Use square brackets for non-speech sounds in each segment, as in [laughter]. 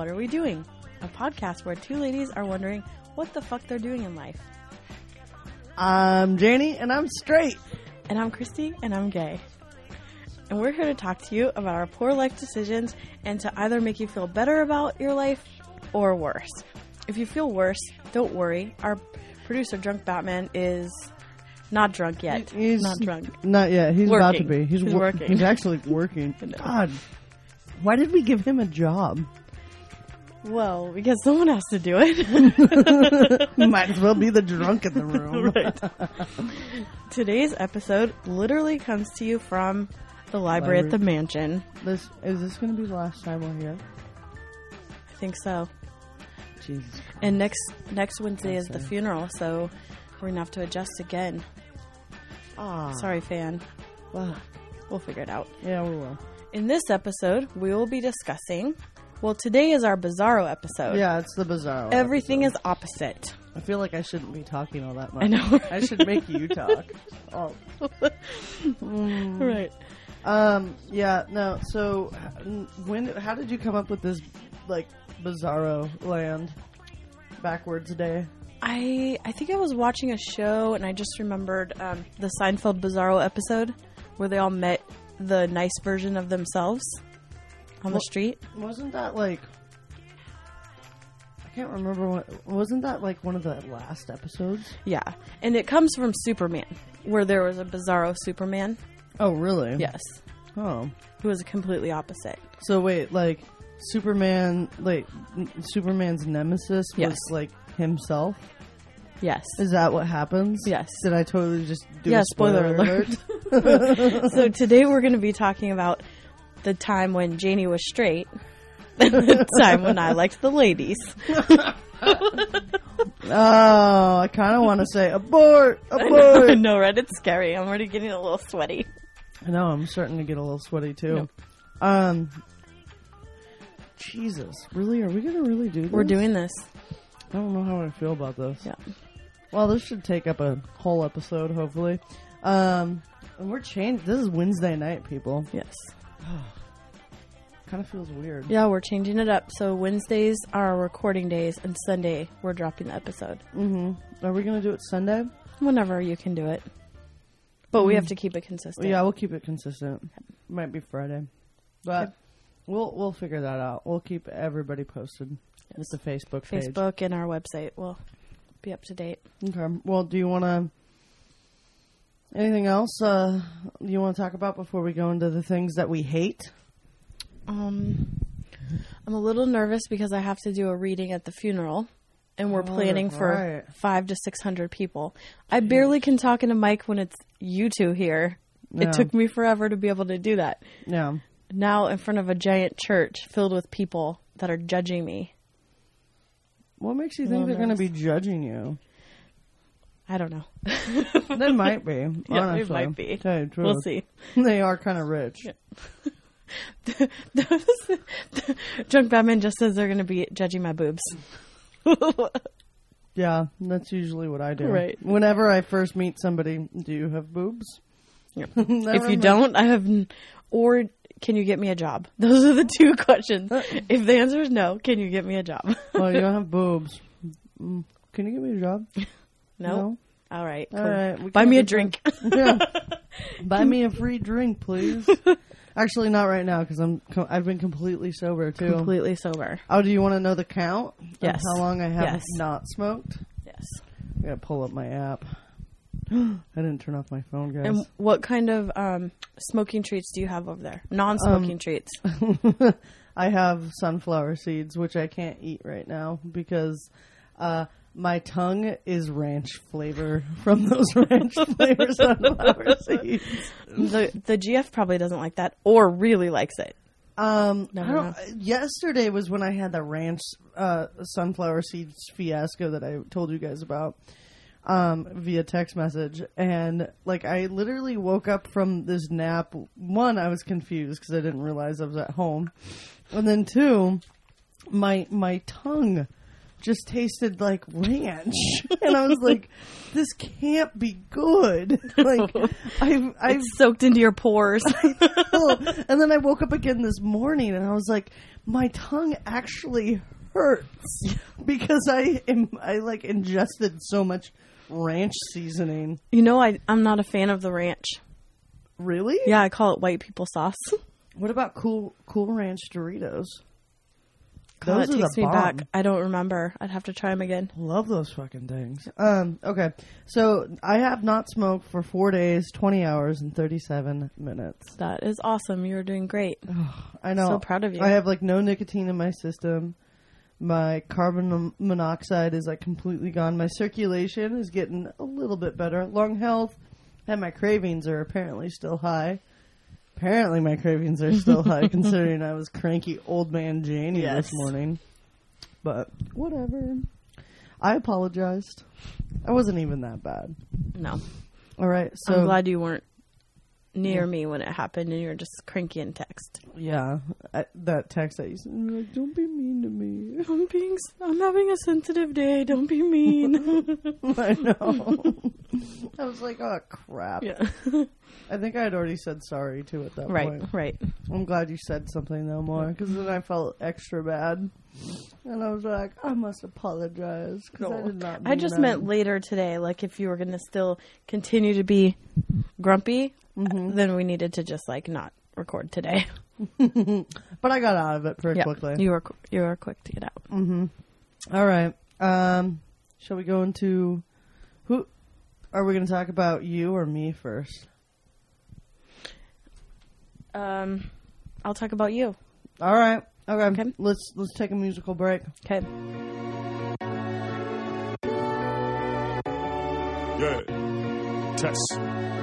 What Are We Doing? A podcast where two ladies are wondering what the fuck they're doing in life. I'm Janie, and I'm straight. And I'm Christy, and I'm gay. And we're here to talk to you about our poor life decisions and to either make you feel better about your life or worse. If you feel worse, don't worry. Our producer, Drunk Batman, is not drunk yet. He's not drunk. Not yet. He's about to be. He's, He's wor- working. He's actually working. [laughs] God, why did we give him a job? Well, because someone has to do it. [laughs] Might as well be the drunk in the room. [laughs] Today's episode literally comes to you from the library, at the mansion. This is this going to be the last time we're here? I think so. Jesus. Christ. And next next Wednesday is the funeral, so we're gonna have to adjust again. Ah, Sorry, fan. Well, We'll figure it out. Yeah, we will. In this episode, we will be discussing. Well, today is our Bizarro episode. Yeah, it's the Bizarro. Everything is opposite. I feel like I shouldn't be talking all that much. I know. I should make you [laughs] talk. Oh. Right. Um. Yeah. No. So, when? How did you come up with this, like, bizarro land, backwards day? I I think I was watching a show and I just remembered um, the Seinfeld Bizarro episode where they all met the nice version of themselves on the street. Wasn't that like? I can't remember what. Wasn't that like one of the last episodes? Yeah, and it comes from Superman, where there was a Bizarro Superman. Oh, really? Yes, Oh. who was completely opposite. So wait, like, Superman, like, n- Superman's nemesis was Yes. like himself. Yes. Is that what happens? Yes. Did I totally just do Yeah, a spoiler, spoiler alert? [laughs] so today we're going to be talking about the time when Janie was straight, [laughs] and the time when I liked the ladies. [laughs] Oh, I kind of want to say abort, [laughs] abort. no, right? It's scary. I'm already getting a little sweaty. I know. I'm starting to get a little sweaty too. Um, Jesus, really? Are we gonna really do this? We're doing this. I don't know how I feel about this. Yeah. Well, this should take up a whole episode, hopefully. Um, and we're changed. This is Wednesday night, people. Yes. [sighs] Kind of feels weird. Yeah, we're changing it up. So Wednesdays are our recording days, and Sunday we're dropping the episode. Mm-hmm. Are we gonna do it Sunday? Whenever you can do it. But we have to keep it consistent. Yeah, we'll keep it consistent. Might be Friday, but we'll we'll figure that out. We'll keep everybody posted with the Facebook page. Facebook and our website will be up to date. Okay. Well, do you want to? Anything else uh, you want to talk about before we go into the things that we hate? Um, I'm a little nervous because I have to do a reading at the funeral, and we're Oh, planning for right. five to six hundred people. I barely can talk into a mic when it's you two here. Yeah. It took me forever to be able to do that. Yeah. Now in front of a giant church filled with people that are judging me. What makes you think they're going to be judging you? I don't know. [laughs] They might be. Yeah, honestly. they might be. Tell the We'll see. They are kind of rich. Drunk [laughs] Batman just says they're going to be judging my boobs. [laughs] Yeah, that's usually what I do. Right. Whenever I first meet somebody, do you have boobs? If you don't, I have. N- or can you get me a job? Those are the two questions. if the answer is no, can you get me a job? well, you don't have boobs. Mm, Can you get me a job? No. All right. Cool. All right. Buy me a drink. Yeah. [laughs] Buy me a free drink, please. [laughs] Actually, not right now because I'm. Co- I've been completely sober too. Completely sober. Oh, do you want to know the count? Yes. how long I have Yes. not smoked? Yes. I gotta pull up my app. [gasps] I didn't turn off my phone, guys. And what kind of um, smoking treats do you have over there? Non-smoking Um, treats. [laughs] I have sunflower seeds, which I can't eat right now because uh, my tongue is ranch flavor from those ranch [laughs] flavor sunflower seeds. the the GF probably doesn't like that, or really likes it. Um, Never don't, yesterday was when I had the ranch uh, sunflower seeds fiasco that I told you guys about um, via text message, and like I literally woke up from this nap. One, I was confused because I didn't realize I was at home, and then two, my my tongue just tasted like ranch, [laughs] and I was like, "This can't be good." [laughs] Like, [laughs] I've, I've, soaked into your pores. and then I woke up again this morning, and I was like, "My tongue actually hurts because I am, I like ingested so much ranch seasoning." you know, I I'm not a fan of the ranch. Really? Yeah, I call it white people sauce. What about cool, cool ranch Doritos? God, Those it are takes the me bomb. back. I don't remember. I'd have to try them again. Love those fucking things. Um, okay. So I have not smoked for four days, 20 hours, and 37 minutes. That is awesome. You're doing great. [sighs] I know. So proud of you. I have like no nicotine in my system. My carbon monoxide is like completely gone. My circulation is getting a little bit better. Lung health and my cravings are apparently still high. Apparently, my cravings are still high [laughs] considering I was cranky old man Janie Yes. this morning. But whatever. I apologized. I wasn't even that bad. No, All right. So I'm glad you weren't near me when it happened, and you're just cranky in text. yeah, I, that text that you sent, like, "Don't be mean to me." [laughs] I'm being. I'm having a sensitive day. Don't be mean. [laughs] I know. [laughs] I was like, oh crap. yeah. I think I had already said sorry too at that Right. point. Right. right. I'm glad you said something though more because then I felt extra bad, and I was like, I must apologize because I did not. I just that. meant later today. Like if you were going to still continue to be grumpy, Mm-hmm. then we needed to just like not record today. [laughs] but I got out of it pretty Yeah. quickly. You were qu- you were quick to get out. All right. Um, shall we go into who? Are we going to talk about you or me first? Um, I'll talk about you. All right. Okay. Okay. Let's let's take a musical break. Okay. Yeah. Test.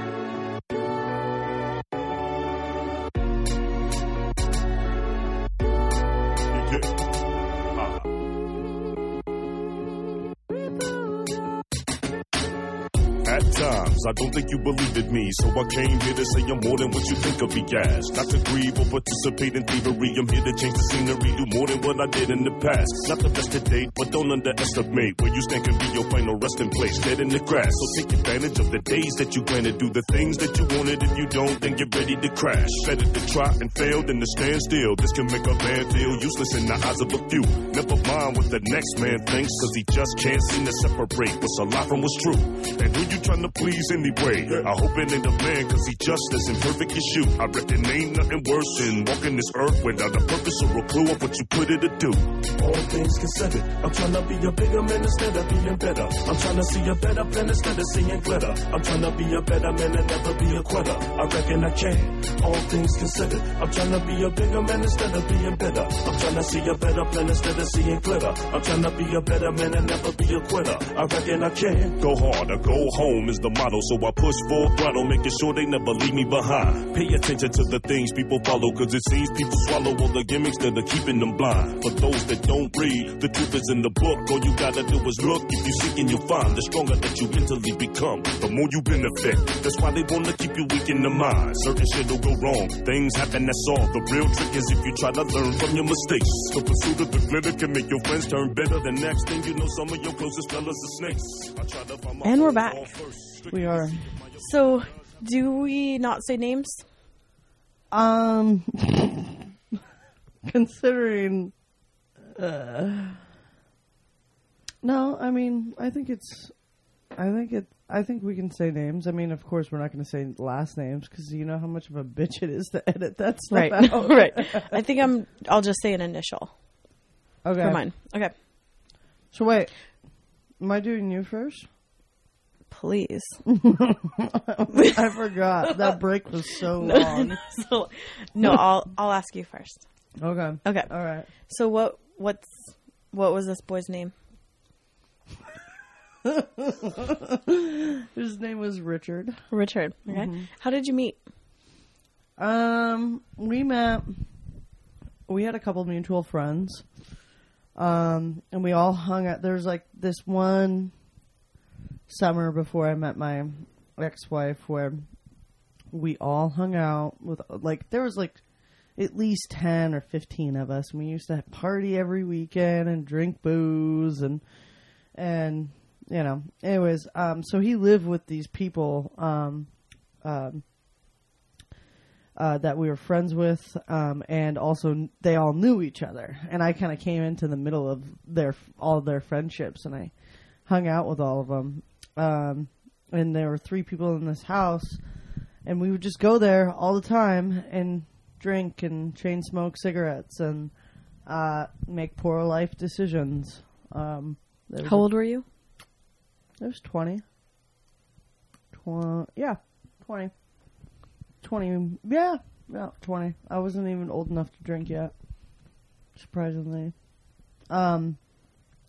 I don't think you believed in me, so I came here to say I'm more than what you think of me as. Not to grieve or participate in thievery, I'm here to change the scenery, do more than what I did in the past. Not the best to date, but don't underestimate where you stand can be your final resting place, dead in the grass. So take advantage of the days that you granted, do the things that you wanted. If you don't, then get ready to crash. Better to try and fail than to stand still. This can make a man feel useless in the eyes of a few. Never mind what the next man thinks, cause he just can't seem to separate what's a lie from what's true. And who you trying to please anyway? I hope it ain't a man, cause he just as imperfect as you. I reckon ain't nothing worse than walking this earth without a purpose or a clue of what you put it to do. All things considered, I'm trying to be a bigger man instead of being better. I'm trying to see a better plan instead of seeing glitter. I'm trying to be a better man and never be a quitter. I reckon I can. All things considered, I'm trying to be a bigger man instead of being better. I'm trying to see a better plan instead of seeing glitter. I'm trying to be a better man and never be a quitter. I reckon I can. Go hard or go home is the motto, so I push full throttle, making sure they never leave me behind. Pay attention to the things people follow, cause it seems people swallow all the gimmicks that are keeping them blind. For those that don't read, the truth is in the book. All you gotta do is look. If you seek and you find, the stronger that you mentally become, the more you benefit. That's why they wanna keep you weak in the mind. Certain shit will go wrong. Things happen, that's all. The real trick is if you try to learn from your mistakes. The pursuit of the glitter can make your friends turn bitter. The next thing you know, some of your closest fellas are snakes. I try to find my And we're back. Ball first. We are. So, do we not say names? Um, [laughs] considering, uh, no, I mean, I think it's, I think it, I think we can say names. I mean, of course, we're not going to say last names because you know how much of a bitch it is to edit that stuff Right. out. [laughs] right. I think I'm. I'll just say an initial Okay. for mine. Okay. So wait, am I doing you first? Please. [laughs] I forgot that break was so [laughs] long. so, no, I'll I'll ask you first. Okay. Okay. All right. So what what's what was this boy's name? [laughs] His name was Richard. Richard. Okay. How did you meet? Um, we met. We had a couple mutual friends, um, and we all hung out. There's like this one summer before I met my ex-wife where we all hung out with like there was like at least 10 or 15 of us. We used to party every weekend and drink booze and, and, you know, anyways, um, so he lived with these people, um, um, uh, that we were friends with, um, and also they all knew each other. And I kind of came into the middle of their all their friendships, and I hung out with all of them. Um, and there were three people in this house, and we would just go there all the time and drink and chain smoke cigarettes and uh, make poor life decisions. Um, How old were you? I was 20. Tw- yeah, 20. 20, yeah, yeah, 20. I wasn't even old enough to drink yet, surprisingly. Um,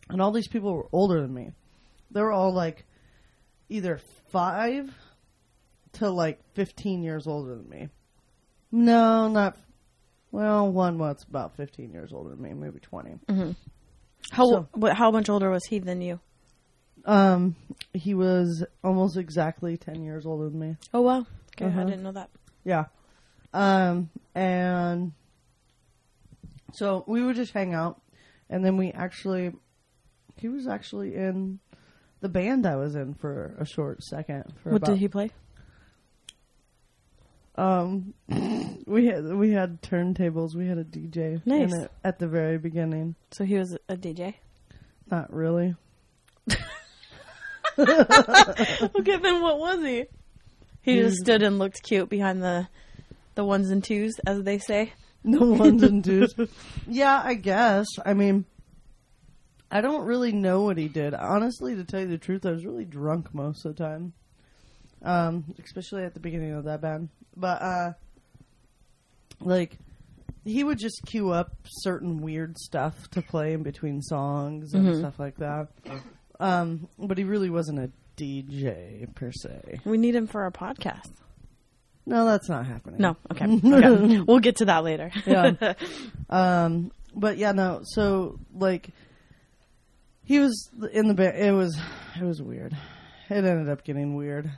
and all these people were older than me. They were all like either 5 to like 15 years older than me. No, not, well, one was about 15 years older than me, maybe 20. How So- what, how much older was he than you? Um, he was almost exactly 10 years older than me. Oh wow. Okay, I Uh-huh. didn't know that. Yeah. Um, and so we would just hang out, and then we actually, he was actually in the band I was in for a short second. For What about, did he play? Um, [laughs] we had we had turntables. We had a DJ Nice. in it at the very beginning. So he was a DJ. Not really. [laughs] okay, then what was he? He He just stood and looked cute behind the the ones and twos, as they say. No ones and [laughs] twos. Yeah, I guess. I mean, I don't really know what he did. Honestly, to tell you the truth, I was really drunk most of the time. Um, especially at the beginning of that band. But uh like he would just cue up certain weird stuff to play in between songs and Mhm. stuff like that. Um, but he really wasn't a DJ per se. We need him for our podcast. No, that's not happening. No, okay, [laughs] okay. we'll get to that later. Yeah. [laughs] Um, but yeah, no. So like, he was in the band. It was it was weird. It ended up getting weird.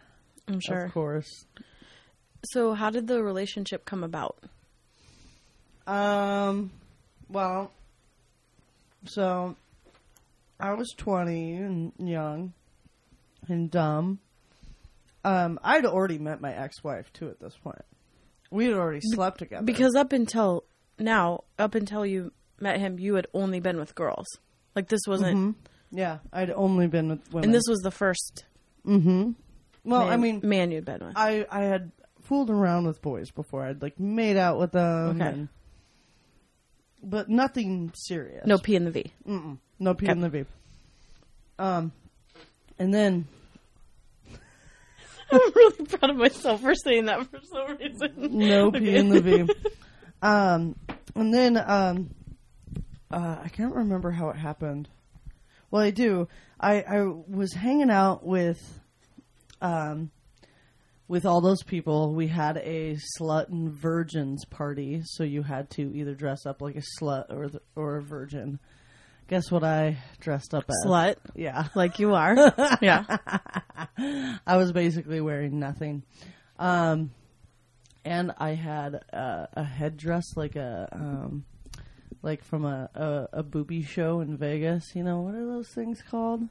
I'm sure. Of course. So, how did the relationship come about? Um. Well. So, I was twenty and young, and dumb. Um, I'd already met my ex-wife too. At this point, we had already slept together. Because up until now, up until you met him, you had only been with girls. Like this wasn't, Mhm. yeah, I'd only been with women. and this was the first. Mm-hmm. Well, man, I mean, man you'd been with. I I had fooled around with boys before. I'd like made out with them, Okay. and, but nothing serious. no P in the V. Mm-mm. no P Okay. in the V. Um, and then [laughs] I'm really proud of myself for saying that for some reason. no P Okay. in the V. [laughs] Um, and then um, uh, I can't remember how it happened. Well, I do. I I was hanging out with um with all those people. We had a slut and virgins party, so you had to either dress up like a slut or the, or a virgin. Guess what I dressed up as? Slut, Yeah. [laughs] like you are. [laughs] yeah. I was basically wearing nothing. Um, and I had a, a headdress like a um, like from a, a a booby show in Vegas. You know what are those things called?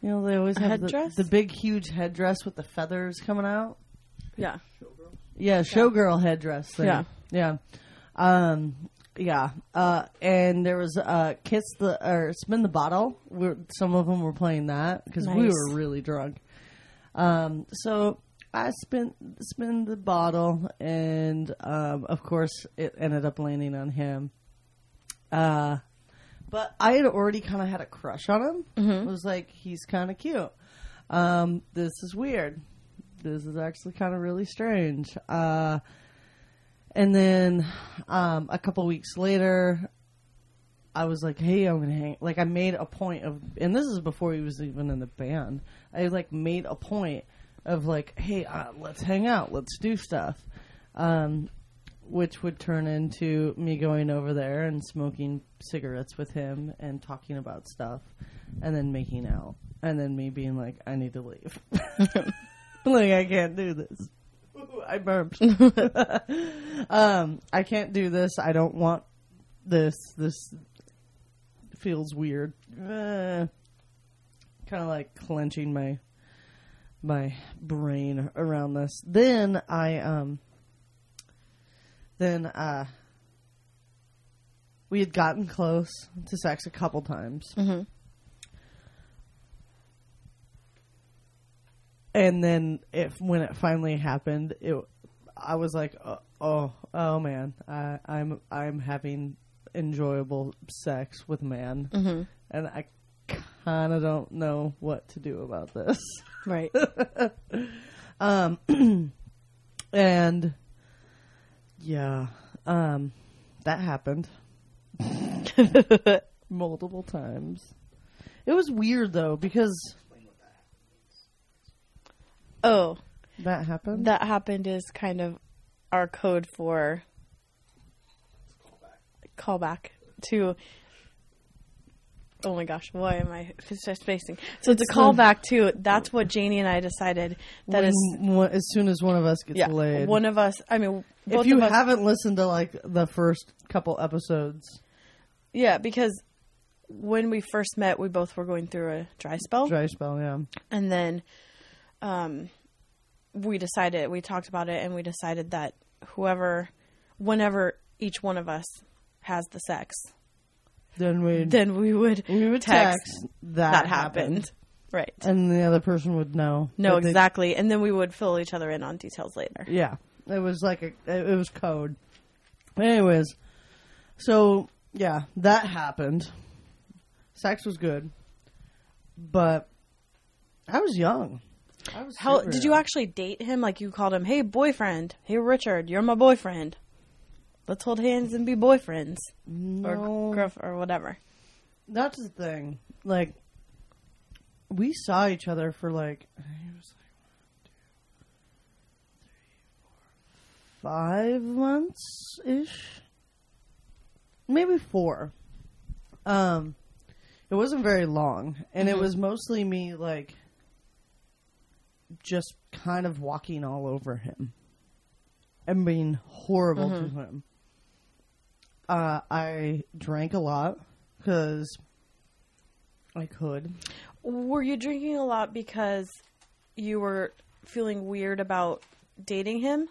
You know they always have the, headdress? the big huge headdress with the feathers coming out. Yeah. Yeah, showgirl headdress thing. Yeah. yeah, um, yeah. Uh, and there was uh, kiss the or spin the bottle. We're, some of them were playing that because we Nice. were really drunk. Um, so I spin spin the bottle, and um, of course it ended up landing on him. Uh, but I had already kind of had a crush on him. Mm-hmm. I was like, he's kind of cute. Um, this is weird. This is actually kind of really strange. Uh, and then um, a couple weeks later, I was like, "Hey, I'm gonna hang." Like, I made a point of, and this is before he was even in the band. I like made a point of like, "Hey, uh, let's hang out, let's do stuff," um, which would turn into me going over there and smoking cigarettes with him and talking about stuff, and then making out, and then me being like, "I need to leave." [laughs] like I can't do this. [laughs] I burped. [laughs] um, I can't do this. I don't want this. This feels weird. Uh, kind of like clenching my my brain around this. Then I um then uh we had gotten close to sex a couple times. And then if when it finally happened, it I was like, oh, oh, oh man, I, I'm I'm having enjoyable sex with man, and I kind of don't know what to do about this. Right. [laughs] Um, [clears throat] and yeah, um, that happened [laughs] multiple times. It was weird though because oh, that happened. that happened is kind of our code for callback to. Oh my gosh, why am I spacing? So it's a callback to. That's what Janie and I decided. That When- is, when- as soon as one of us gets yeah. laid. One of us. I mean, both if you haven't listened to like the first couple episodes, yeah, because when we first met, we both were going through a dry spell. dry spell, yeah, and then um, we decided we talked about it and we decided that whoever whenever each one of us has the sex then we then we would we would text, text, that, that happened. right. And the other person would know. no that they- exactly. And then we would fill each other in on details later. Yeah, it was like a it was code. Anyways, so yeah, that happened. Sex was good, but I was young. I was how did you actually date him? Like you called him hey boyfriend. Hey richard you're my boyfriend let's hold hands and be boyfriends No. or girl or whatever That's the thing. Like, we saw each other for like, it was like one, two, three, four, five months ish, maybe four. Um, it wasn't very long, and it was mostly me like just kind of walking all over him and being horrible to him. Uh, I drank a lot because I could. Were you drinking a lot because you were feeling weird about dating him?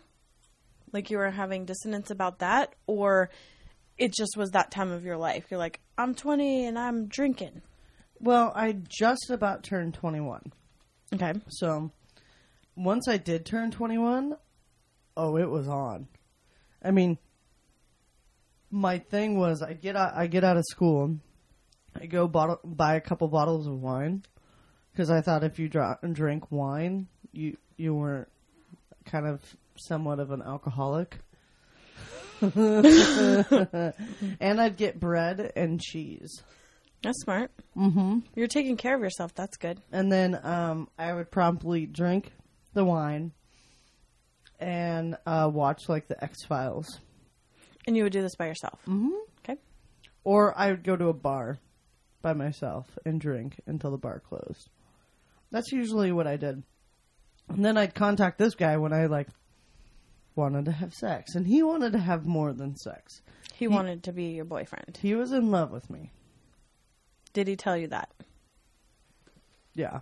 Like you were having dissonance about that? Or it just was that time of your life? You're like, I'm 20 and I'm drinking. Well, I just about turned 21. Okay. So once I did turn 21, oh, it was on. I mean, my thing was I get out, I get out of school, I go bottle, buy a couple bottles of wine because I thought if you drink wine, you you weren't kind of somewhat of an alcoholic. [laughs] and I'd get bread and cheese. That's smart. Mm-hmm. You're taking care of yourself. That's good. and then um, I would promptly drink the wine and uh, watch like the X Files, And you would do this by yourself. Mm-hmm. Okay. or I would go to a bar by myself and drink until the bar closed. That's usually what I did. And then I'd contact this guy when I like wanted to have sex, and he wanted to have more than sex. He wanted to be your boyfriend. He was in love with me. Did he tell you that? Yeah,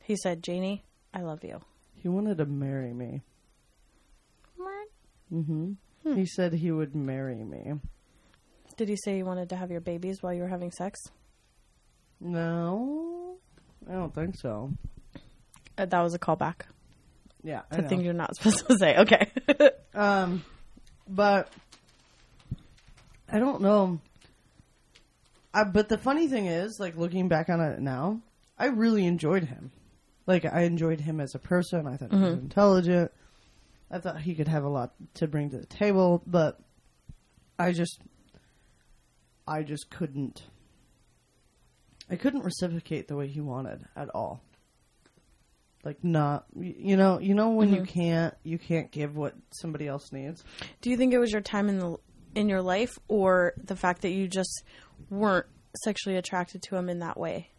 He said, Janie, I love you. he wanted to marry me. Hmm He said he would marry me. Did he say he wanted to have your babies while you were having sex? No, I don't think so. Uh, that was a callback. Yeah, I The know. thing you're not supposed to [laughs] say. Okay. [laughs] Um, but I don't know. I, but the funny thing is, like looking back on it now, I really enjoyed him. Like I enjoyed him as a person. I thought he was intelligent. I thought he could have a lot to bring to the table, but I just, I just couldn't. I couldn't reciprocate the way he wanted at all. Like not, you know, you know when you mm-hmm. can't, you can't give what somebody else needs. Do you think it was your time in the in your life, or the fact that you just weren't sexually attracted to him in that way?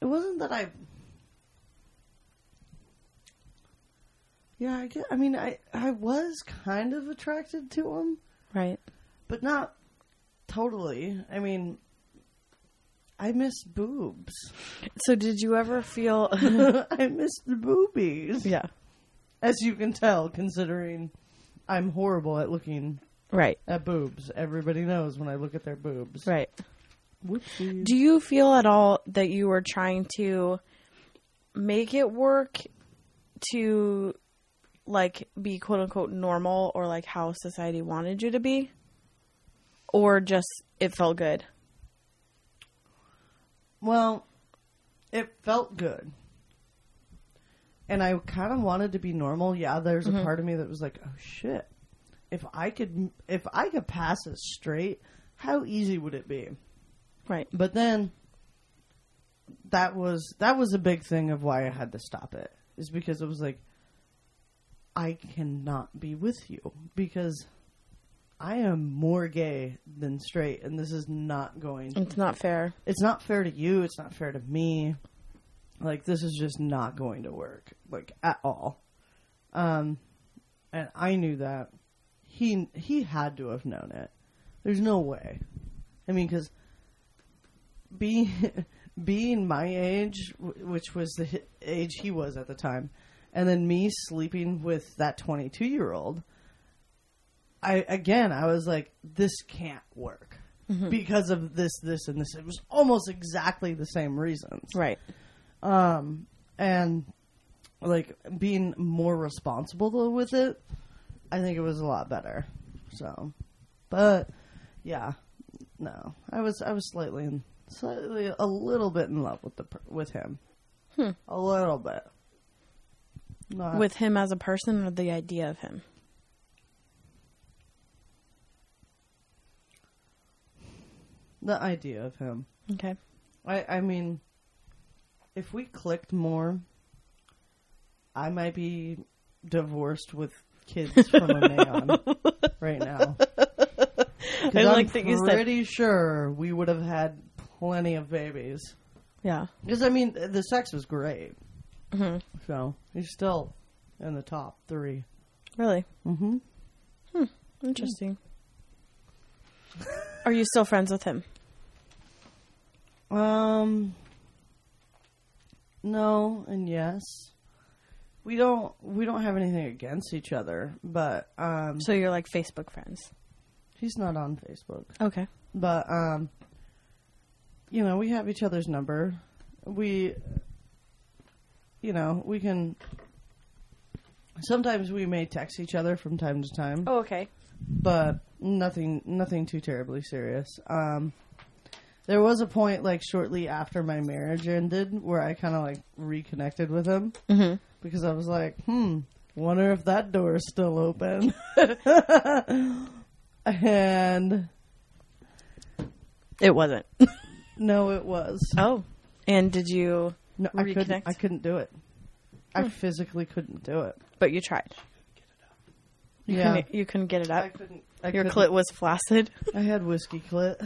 It wasn't that I. Yeah, I get. I mean, I I was kind of attracted to him, Right. but not totally. I mean, I miss boobs. So did you ever feel [laughs] I miss the boobies. Yeah. As you can tell, considering I'm horrible at looking Right. at boobs. Everybody knows when I look at their boobs. Right. Whoopsie. Do you feel at all that you were trying to make it work to like be quote unquote normal or like how society wanted you to be? Or just it felt good? Well, it felt good. And I kind of wanted to be normal. Yeah, there's a mm-hmm. part of me that was like, "Oh shit. If I could if I could pass as straight, how easy would it be?" Right. But then that was that was a big thing of why I had to stop it. Is because it was like I cannot be with you because I am more gay than straight and this is not going It's not fair. it's not fair to you. It's not fair to me. Like this is just not going to work, like at all. Um, and I knew that. He he had to have known it. There's no way. I mean, because being [laughs] being my age, which was the age he was at the time, and then me sleeping with that 22 year old. I again, I was like, this can't work because of this, this, and this. It was almost exactly the same reasons. Right. Um, and like being more responsible with it, I think it was a lot better. So, but yeah, no, I was I was slightly in, slightly a little bit in love with the with him, a little bit. Not, With him as a person or the idea of him? the idea of him. Okay. I I mean, if we clicked more, I might be divorced with kids from a man [laughs] right now. I I'm like that you said- pretty sure we would have had plenty of babies. Yeah. Because I mean, the sex was great. Hmm So he's still in the top three. Really? Mm-hmm. Interesting. Are you still friends with him? Um. No and yes. We don't. We don't have anything against each other, but um, So you're like Facebook friends. he's not on Facebook. Okay. But um, you know, we have each other's number. We, you know, we can. Sometimes we may text each other from time to time, Oh, okay. but nothing, nothing too terribly serious. Um, there was a point, like shortly after my marriage ended, where I kind of like reconnected with him Mm-hmm. because I was like, hmm, wonder if that door is still open. [laughs] and It wasn't. no, it was. Oh. And did you? No, I couldn't. I couldn't do it. I hmm. physically couldn't do it. But you tried. You Yeah, Couldn't, you couldn't get it up. I couldn't. I Your couldn't. clit was flaccid. [laughs] I had whiskey clit.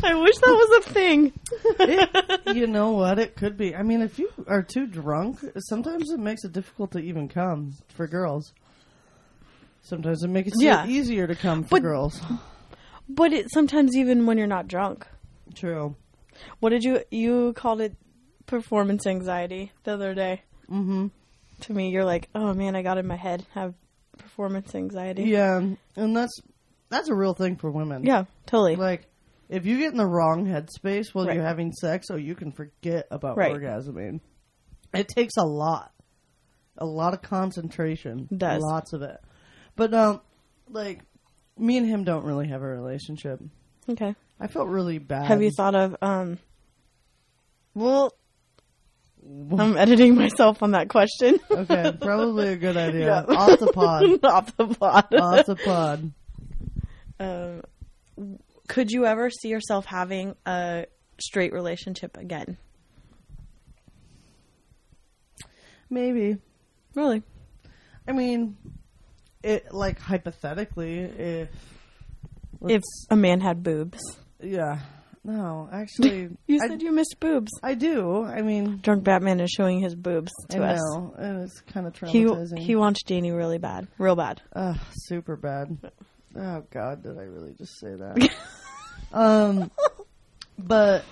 I wish that was a thing. [laughs] you know what? It could be. I mean, if you are too drunk, sometimes it makes it difficult to even come for girls. Sometimes it makes it Yeah. easier to come for But- girls. But it sometimes even when you're not drunk. True. What did you you called it performance anxiety the other day? Mm-hmm. To me, you're like, "Oh man, I got in my head have performance anxiety." Yeah, and that's that's a real thing for women. Yeah, totally. Like, if you get in the wrong headspace while Right. you're having sex, oh, you can forget about Right. orgasming. It takes a lot, a lot of concentration. It does. lots of it. But um, like, me and him don't really have a relationship. Okay. I felt really bad. Have you thought of um well I'm editing myself on that question. okay, probably a good idea. Yeah. Off the pod. [laughs] Off the pod. Off the pod. Um, could you ever see yourself having a straight relationship again? Maybe. Really? I mean, it like hypothetically, if If a man had boobs. Yeah, no, actually, [laughs] You I, said you missed boobs. I do. I mean, Drunk Batman is showing his boobs to I us. know, and it's kind of He traumatizing. he wants Janie really bad, real bad. Ugh, super bad. Oh God, did I really just say that? [laughs] um, but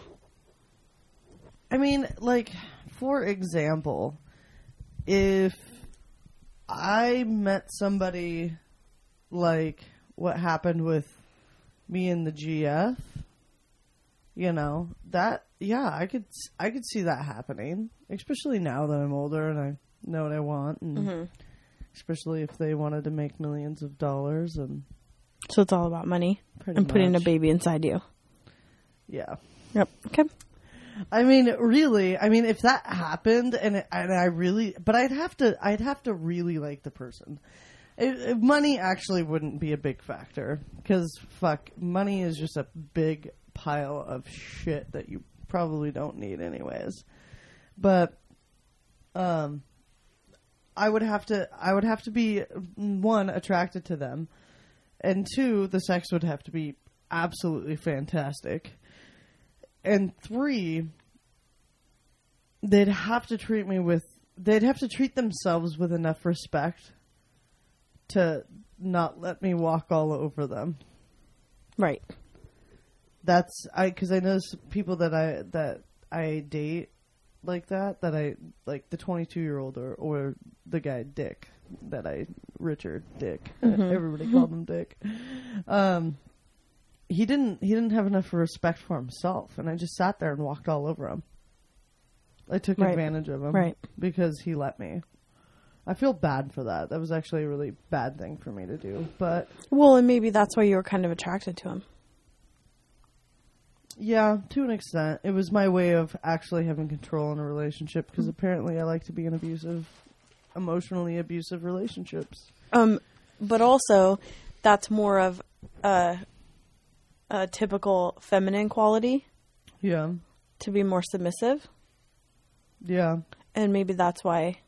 I mean, like, for example, if I met somebody like what happened with me and the GF, you know that yeah, I could I could see that happening, especially now that I'm older and I know what I want, and Mm-hmm. especially if they wanted to make millions of dollars and So it's all about money and putting much. a baby inside you. Yeah. Yep. Okay. I mean, really. I mean, if that happened, and it, and I really, but I'd have to, I'd have to really like the person. It, it- money actually wouldn't be a big factor because fuck, money is just a big pile of shit that you probably don't need anyways. But, um, I would have to, I would have to be one attracted to them, and two, the sex would have to be absolutely fantastic and three, they'd have to treat me with they'd have to treat themselves with enough respect to not let me walk all over them. Right. That's I because I know people that I that I date like that that I like the twenty two year old or or the guy Dick that I Richard Dick everybody called him Dick. Um, he didn't he didn't have enough respect for himself, and I just sat there and walked all over him. I took Right. advantage of him, Right. Because he let me. I feel bad for that. That was actually a really bad thing for me to do, but Well, and maybe that's why you were kind of attracted to him. Yeah, to an extent. It was my way of actually having control in a relationship because apparently I like to be in abusive, emotionally abusive relationships. Um, but also, that's more of a, a typical feminine quality Yeah. to be more submissive, Yeah. and maybe that's why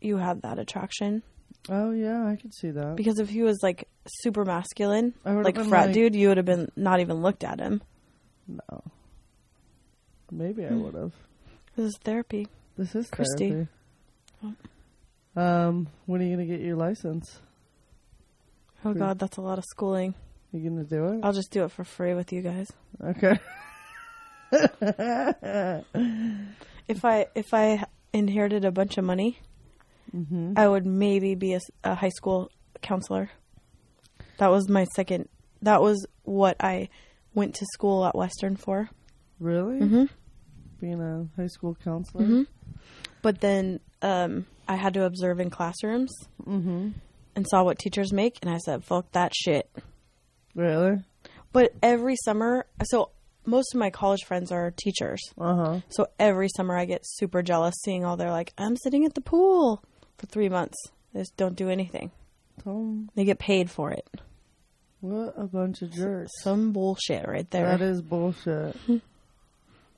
you had that attraction. Oh, yeah, I could see that. Because if he was like super masculine, like frat like- dude, you would have been not even looked at him. No. Maybe I Hmm. would have. This is therapy. This is Christy. therapy. Um, when are you going to get your license? Oh god, that's a lot of schooling. You going to do it? I'll just do it for free with you guys. Okay. [laughs] If I if I inherited a bunch of money, hmm I would maybe be a high school counselor. That was my second. That was what I went to school at Western for. Really? Mm-hmm. Being a high school counselor? hmm But then um, I had to observe in classrooms Mm-hmm. and saw what teachers make, and I said, "Fuck that shit." Really? But every summer, so most of my college friends are teachers. Uh-huh. So every summer I get super jealous seeing all they're like, I'm sitting at the pool for three months. They just don't do anything. They get paid for it. What a bunch of jerks. Some bullshit right there. That is bullshit.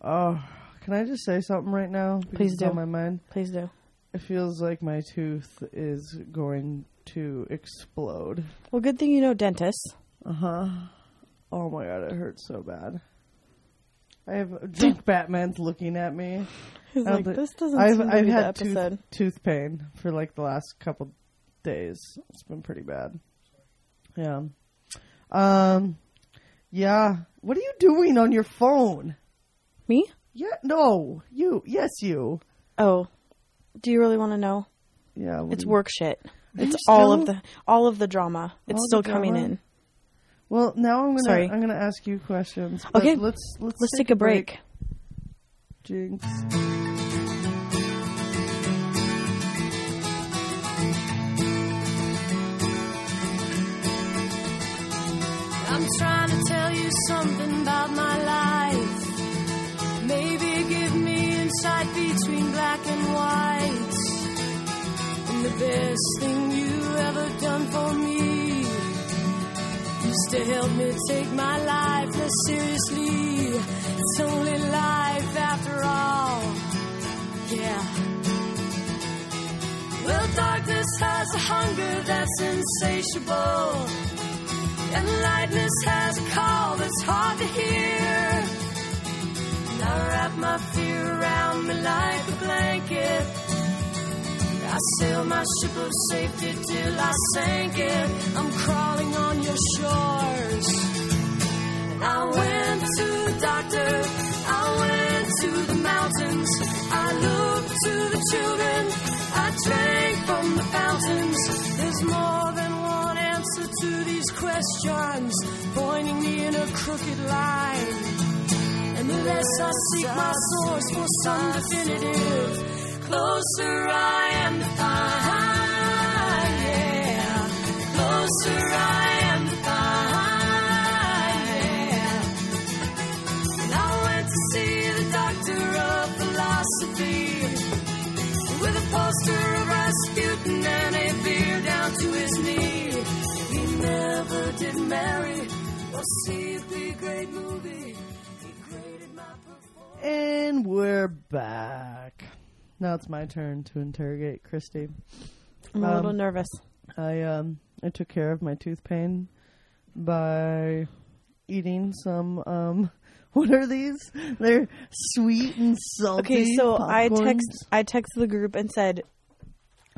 oh, [laughs] can I just say something right now? Because Please it's do. on my mind. Please do. It feels like my tooth is going to explode. Well, good thing you know dentists. Uh huh. Oh my god, it hurts so bad. I have [laughs] drunk Batman's looking at me. He's I don't like, thi- this doesn't I've seem to I've be the had tooth, tooth pain for like the last couple days. It's been pretty bad. Yeah. Um. Yeah. What are you doing on your phone? Me? Yeah. No. You. Yes. You. Oh, do you really want to know? Yeah. It's you- work shit. It's all of the all of the drama. It's All still coming drama? in. Well, now I'm gonna Sorry. I'm gonna ask you questions. Okay. Let's let's Let's take a break. Jinx. You something about my life. Maybe give me insight between black and white. And the best thing you ever done for me is to help me take my life less seriously. It's only life after all. Yeah. Well, darkness has a hunger that's insatiable. And lightness has a call that's hard to hear. And I wrap my fear around me like a blanket. I sail my ship of safety till I sank it. I'm crawling on your shores. And I went to the doctor. I went to the mountains. I looked to the children. Questions, pointing me in a crooked line. And the less I seek my source for some definitive, closer I am to find. Yeah, closer I am And we're back. Now it's my turn to interrogate Christy. I'm a little Um, nervous. I um I took care of my tooth pain by eating some um [laughs] what are these? They're sweet and salty. Okay, so I text I texted the group and said,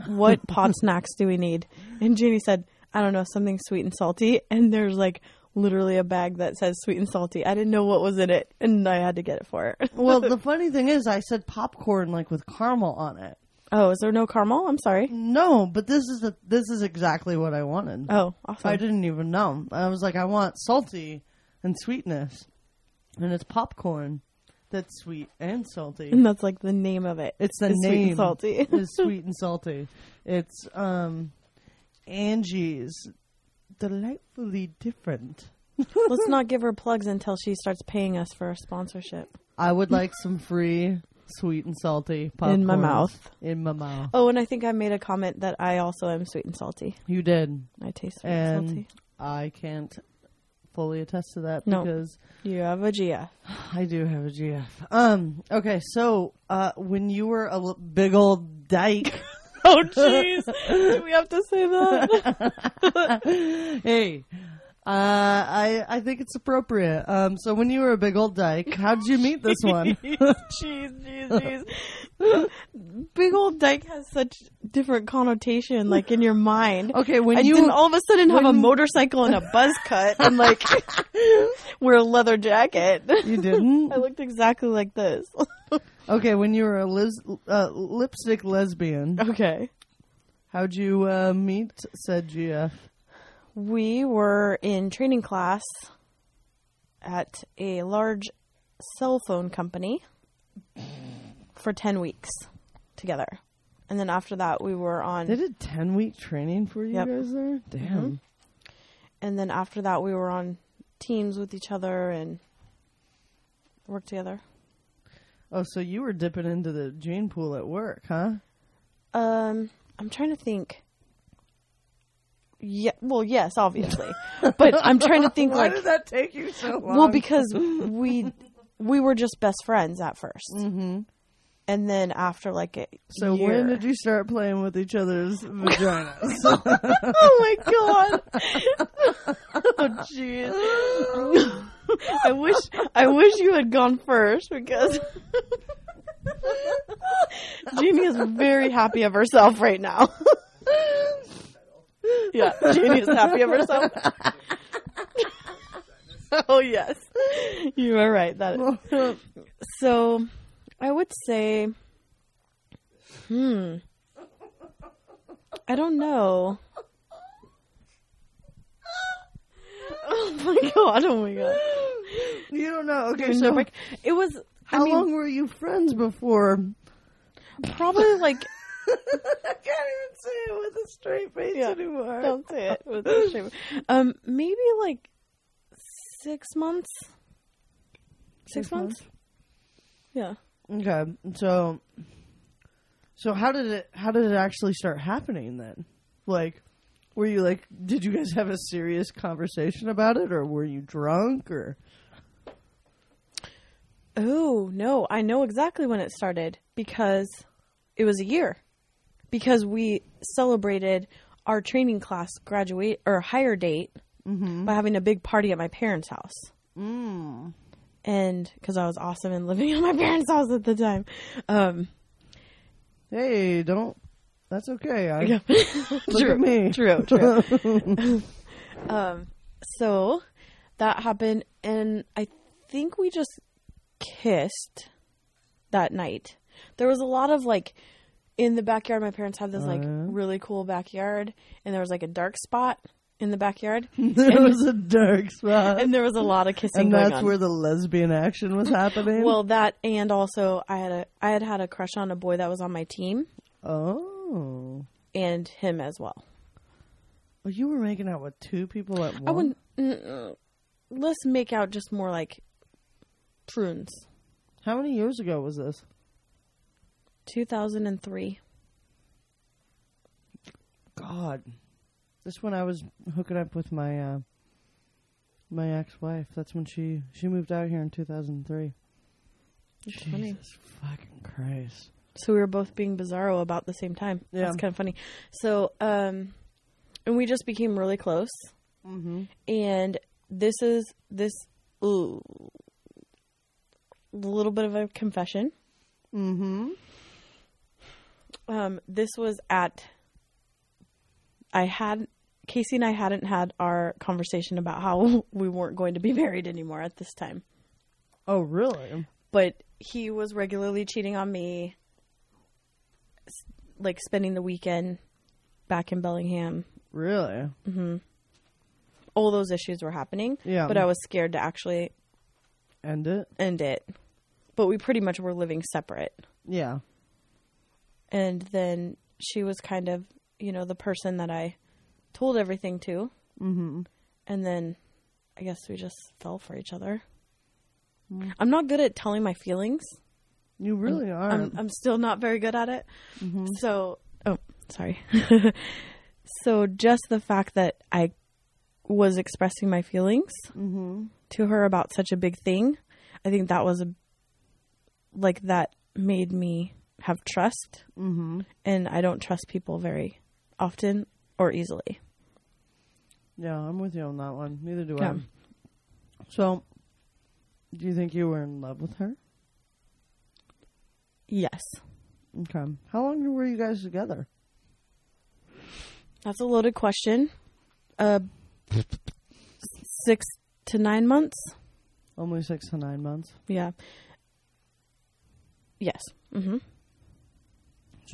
"What [laughs] pod snacks do we need?" And Jeannie said, "I don't know, something sweet and salty." And there's like literally a bag that says sweet and salty. I didn't know what was in it, and I had to get it for her. Well, [laughs] the funny thing is, I said popcorn like with caramel on it. oh, is there no caramel? I'm sorry. No, but this is the this is exactly what I wanted. Oh, awesome. I didn't even know. I was like, I want salty and sweetness, and it's popcorn that's sweet and salty. And that's like the name of it. It's the name. Sweet and salty. is [laughs] sweet and salty. It's um Angie's delightfully different. Let's not give her [laughs] plugs until she starts paying us for a sponsorship. I would like some free sweet and salty popcorn In my mouth. In my mouth. Oh, and I think I made a comment that I also am sweet and salty. You did, I taste sweet and, and salty. I can't fully attest to that No. because You have a GF. [sighs] I do have a GF. Um. Okay. So, uh, when you were a l- big old dyke, [laughs] Oh, jeez. Do [laughs] we have to say that? [laughs] hey, uh, I I think it's appropriate. Um. So, when you were a big old dyke, how did you meet this one? [laughs] Jeez, jeez, jeez. Big old dyke has such different connotation, like in your mind. Okay, when I you didn't all of a sudden have a motorcycle and a buzz cut and like [laughs] wear a leather jacket. you didn't. [laughs] I looked exactly like this. Okay, when you were a lis- uh, lipstick lesbian, okay. how'd you uh, meet said GF? We were in training class at a large cell phone company for 10 weeks together. And then after that, we were on. They did ten week training for you Yep. guys there. Damn. and then after that, we were on teams with each other and worked together. Oh, so you were dipping into the gene pool at work, huh? Um, I'm trying to think. Yeah, well, yes, obviously, [laughs] but I'm trying to think Why like did that take you so long? Well, because we [laughs] we were just best friends at 1st mm-hmm. and then after like a so year, when did you start playing with each other's [laughs] vaginas? oh my god! oh jeez. I wish I wish you had gone first because Jeannie is very happy of herself right now. [laughs] yeah, Jeannie is happy of herself. [laughs] oh yes, you are right. That so I would say, hmm, I don't know. [laughs] Oh my god! Oh my god! you don't know. Okay, so. It was. how I mean, long were you friends before? probably like. [laughs] I can't even say it with a straight face Yeah, anymore. Don't say it with a shame. Um, maybe like six months. Six, Six months? Yeah. Okay, so so how did it how did it actually start happening then? Like, were you like, did you guys have a serious conversation about it, or were you drunk, or Oh no, I know exactly when it started because it was a year. Because we celebrated our training class graduate or hire date by having a big party at my parents' house. mm, and because I was awesome and living [laughs] in my parents' house at the time. Um, Hey, don't. That's okay. I, Yeah. [laughs] [laughs] Look true, at me. True, true. um, so that happened, and I think we just kissed that night. There was a lot of like in the backyard. My parents had this like really cool backyard, and there was like a dark spot in the backyard, [laughs] there was a dark spot. and there was a lot of kissing and that's where the lesbian action was [laughs] happening. well, that and also I had a I had had a crush on a boy that was on my team, oh, and him as well. well, you were making out with two people at once. I wouldn't. mm, let's make out just more like prunes. How many years ago was this? 2003. God, this when I was hooking up with my uh, my ex-wife. That's when she she moved out here in 2003. That's funny. Jesus fucking Christ! So we were both being bizarro about the same time. Yeah. That's kind of funny. So, um, and we just became really close. Mm-hmm. And this is this ooh, a little bit of a confession. Mm-hmm. Um, this was at. I had Casey and I hadn't had our conversation about how [laughs] we weren't going to be married anymore at this time. Oh, really? but he was regularly cheating on me like spending the weekend back in Bellingham Really? Mm-hmm. All those issues were happening Yeah. but I was scared to actually End it? end it but we pretty much were living separate Yeah. And then she was kind of you know the person that I told everything to Mm-hmm. and then I guess we just fell for each other mm. I'm not good at telling my feelings You really are. I'm, I'm still not very good at it. Mm-hmm. So, oh, sorry. [laughs] so, just the fact that I was expressing my feelings mm-hmm. to her about such a big thing, I think that was a like that made me have trust, mm-hmm. and I don't trust people very often or easily. yeah, I'm with you on that one. Neither do Yeah. I. So, do you think you were in love with her? Yes, Okay. How long were you guys together? that's a loaded question. Uh, six to nine months. Only six to nine months. Yeah. Yes. hmm So,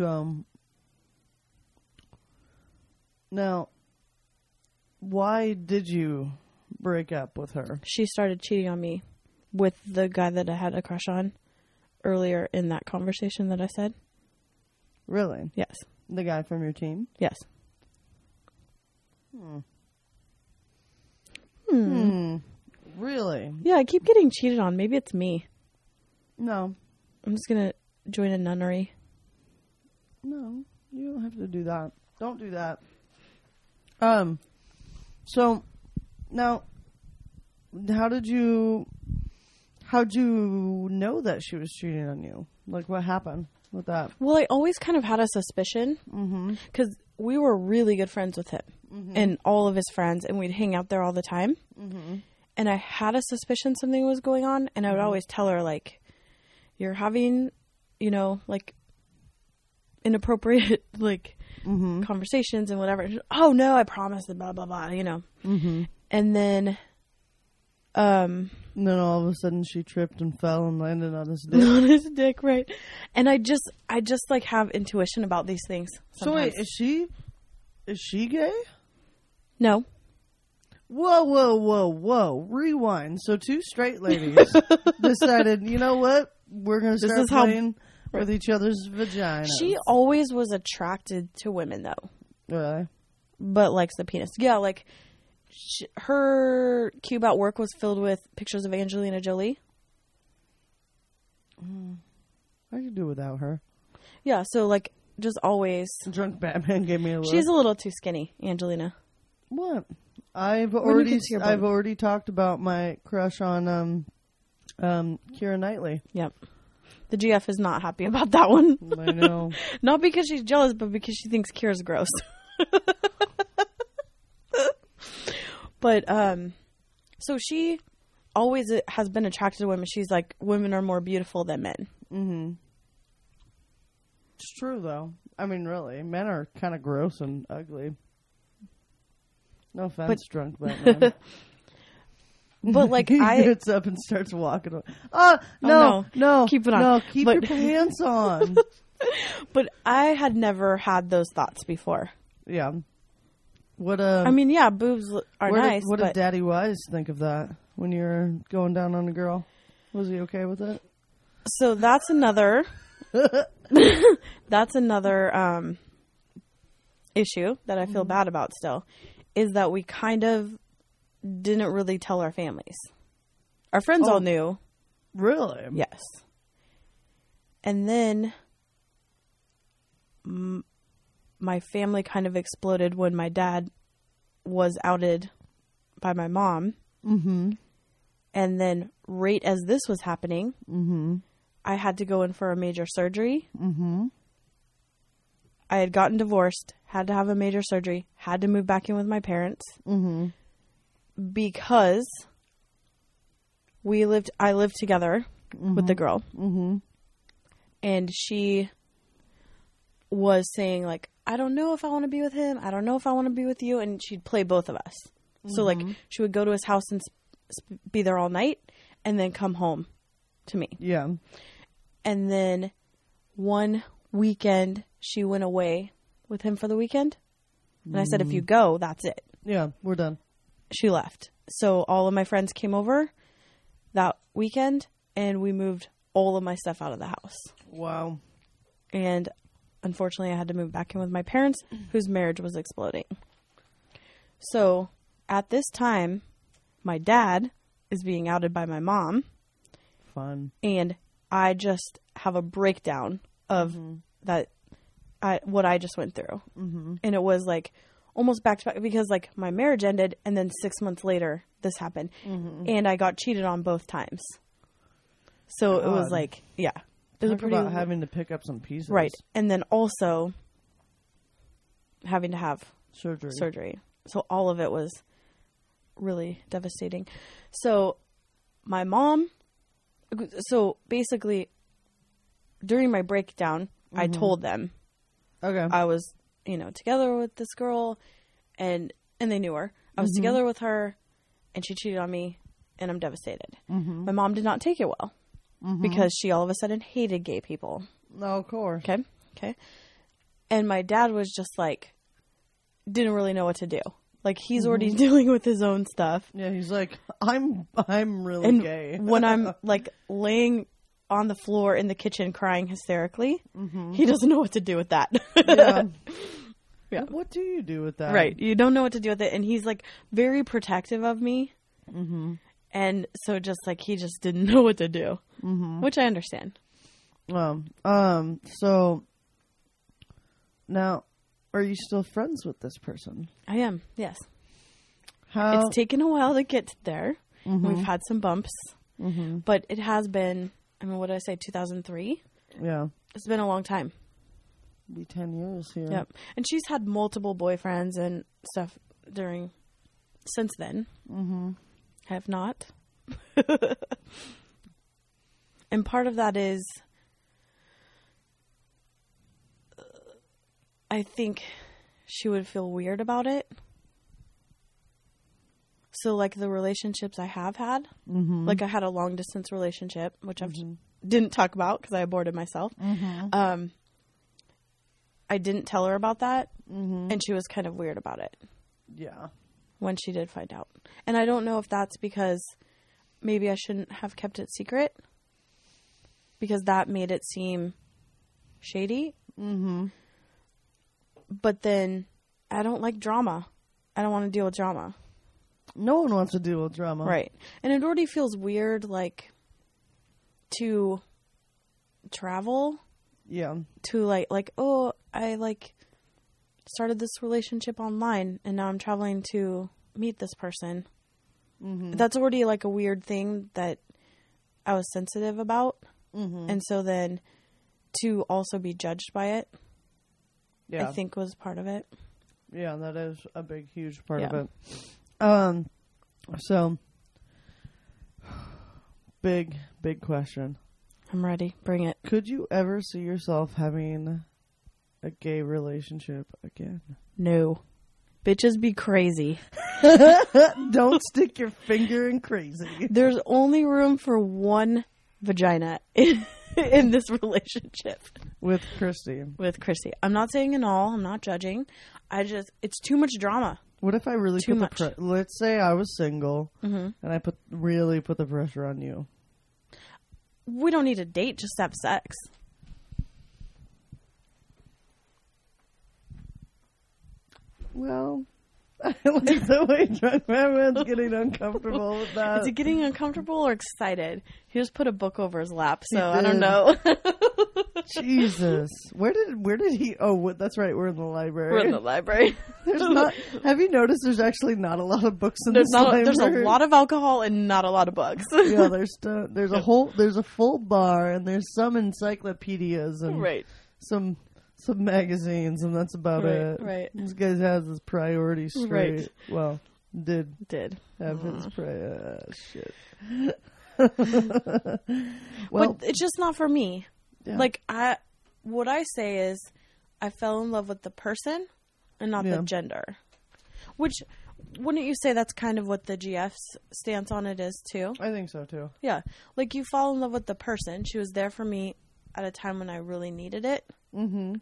um, now, why did you break up with her? She started cheating on me with the guy that I had a crush on earlier in that conversation that I said. Really? Yes. The guy from your team? Yes. Hmm. Really? Yeah, I keep getting cheated on. Maybe it's me. No. I'm just going to join a nunnery. No, you don't have to do that. Don't do that. Um, so now, how did you? How'd you know that she was cheating on you? Like, what happened with that? Well, I always kind of had a suspicion mm-hmm. because we were really good friends with him mm-hmm. and all of his friends, and we'd hang out there all the time. Mm-hmm. And I had a suspicion something was going on, and I would always tell her like, "You're having, you know, like inappropriate [laughs] like conversations and whatever." Oh no, I promise. and Blah blah blah. You know. And then, um, And then all of a sudden, she tripped and fell and landed on his [laughs] dick. on his dick, right? And I just, I just like have intuition about these things. so wait, is she? Is she gay? no. Whoa, whoa, whoa, whoa! Rewind. So two straight ladies [laughs] decided, you know what? We're gonna start is how- playing with each other's vaginas. She always was attracted to women, though, really? but likes the penis. Yeah, like sh- her cube at work was filled with pictures of Angelina Jolie. I could do without her. Yeah, so like just always. Drunk Batman gave me a look. She's a little too skinny, Angelina. what? I've already can see her I've already talked about my crush on um um Keira Knightley. Yep. The GF is not happy about that one. I know. [laughs] not because she's jealous, but because she thinks Keira's gross. [laughs] but um, so she always has been attracted to women. She's like, women are more beautiful than men. Mhm. It's true though. I mean, really, men are kind of gross and ugly. No offense, drunk Batman. [laughs] But like [laughs] he I, gets up and starts walking. away. Oh no, no. no, Keep it on. No, keep But- your pants on. [laughs] but I had never had those thoughts before. yeah. What uh? I mean, yeah, boobs are what nice, Did, what but did Daddy Wise think of that when you're going down on a girl? Was he okay with it? so that's another [laughs] that's another um issue that I feel Mm-hmm. bad about still is that we kind of didn't really tell our families. Our friends Oh. all knew, Really? yes. And then m- my family kind of exploded when my dad was outed by my mom. Mm-hmm. And then, right as this was happening, Mm-hmm. I had to go in for a major surgery. Mm-hmm. I had gotten divorced, had to have a major surgery, had to move back in with my parents Mm-hmm. Because we lived I lived together with the mm-hmm. girl. Mm-hmm. And she was saying like, I don't know if I want to be with him. I don't know if I want to be with you and she'd play both of us. So like mm-hmm. she would go to his house and sp- sp- be there all night and then come home to me. Yeah. And then one weekend, she went away with him for the weekend. And I said, if you mm. go, that's it. Yeah. We're done. She left. So all of my friends came over that weekend and we moved all of my stuff out of the house. Wow. And unfortunately, I had to move back in with my parents, whose marriage was exploding. So at this time, my dad is being outed by my mom. Fun. and I just have a breakdown of that I what I just went through, mm-hmm. and it was like almost back to back because like my marriage ended, and then six months later this happened, mm-hmm. and I got cheated on both times. So it was like, yeah, it was Talk pretty about having to pick up some pieces. right, and then also having to have Surgery. surgery. So all of it was really devastating. So my mom so basically during my breakdown, I mm-hmm. told them Okay. I was, you know, together with this girl and and they knew her. I was mm-hmm. together with her and she cheated on me and I'm devastated. Mm-hmm. My mom did not take it well mm-hmm. because she all of a sudden hated gay people. no, of course. Okay. Okay. And my dad was just like, didn't really know what to do. Like he's already [laughs] dealing with his own stuff. Yeah, he's like, I'm, I'm really And gay. when I'm [laughs] like laying on the floor in the kitchen crying hysterically, he doesn't know what to do with that. yeah. [laughs] Yeah. What, do you do with that? right. You don't know what to do with it. And he's like very protective of me. Mm-hmm. And so just like he just didn't [laughs] know what to do, mm-hmm. which I understand. Um. Um. So now, are you still friends with this person? I am, yes. How? it's taken a while to get there. We've had some bumps, but it has been. I mean, what did I say? Two thousand three. yeah. It's been a long time. Be ten years here. Yep. And she's had multiple boyfriends and stuff during since then. Mm-hmm. Have not. [laughs] and part of that is, I think she would feel weird about it. So, like the relationships I have had, like I had a long distance relationship, which I didn't talk about because I aborted myself. Um, I didn't tell her about that, and she was kind of weird about it Yeah. when she did find out. And I don't know if that's because maybe I shouldn't have kept it secret because that made it seem shady. Mm-hmm. But then I don't like drama. I don't want to deal with drama. No one wants to deal with drama. Right. And it already feels weird, like, to travel Yeah. to like like oh i like started this relationship online and now i'm traveling to meet this person mm-hmm. that's already like a weird thing that i was sensitive about mm-hmm. and so then to also be judged by it Yeah. i think was part of it Yeah, that is a big, huge part of it. Um, so big, big question. I'm ready. Bring it. Could you ever see yourself having a gay relationship again? No. Bitches be crazy. [laughs] Don't stick your finger in crazy. There's only room for one vagina in, [laughs] in this relationship With Christy. with Christy. I'm not saying in all. I'm not judging. I just, it's too much drama. What if I really Too put much. the pre- let's say I was single hmm and I put really put the pressure on you. We don't need a date, just have sex. Well, [laughs] I like the way drunk man's getting uncomfortable with that. [laughs] Is he getting uncomfortable or excited? He just put a book over his lap, so I don't know. [laughs] Jesus, where did where did he? Oh, what, that's right. We're in the library. We're in the library. [laughs] there's not. Have you noticed? There's actually not a lot of books in There's this not. library. There's a lot of alcohol and not a lot of books. [laughs] yeah, there's st- there's a whole there's a full bar and there's some encyclopedias and right. some some magazines and that's about Right, it. right. This guy has his priorities straight. Right. Well, did Did. have his pri- uh, shit. Well, [laughs] well, but it's just not for me. Yeah. Like I, what I say is, I fell in love with the person and not Yeah. the gender. Which, wouldn't you say that's kind of what the GF's stance on it is too? I think so too. Yeah, like you fall in love with the person. She was there for me at a time when I really needed it, Mm-hmm.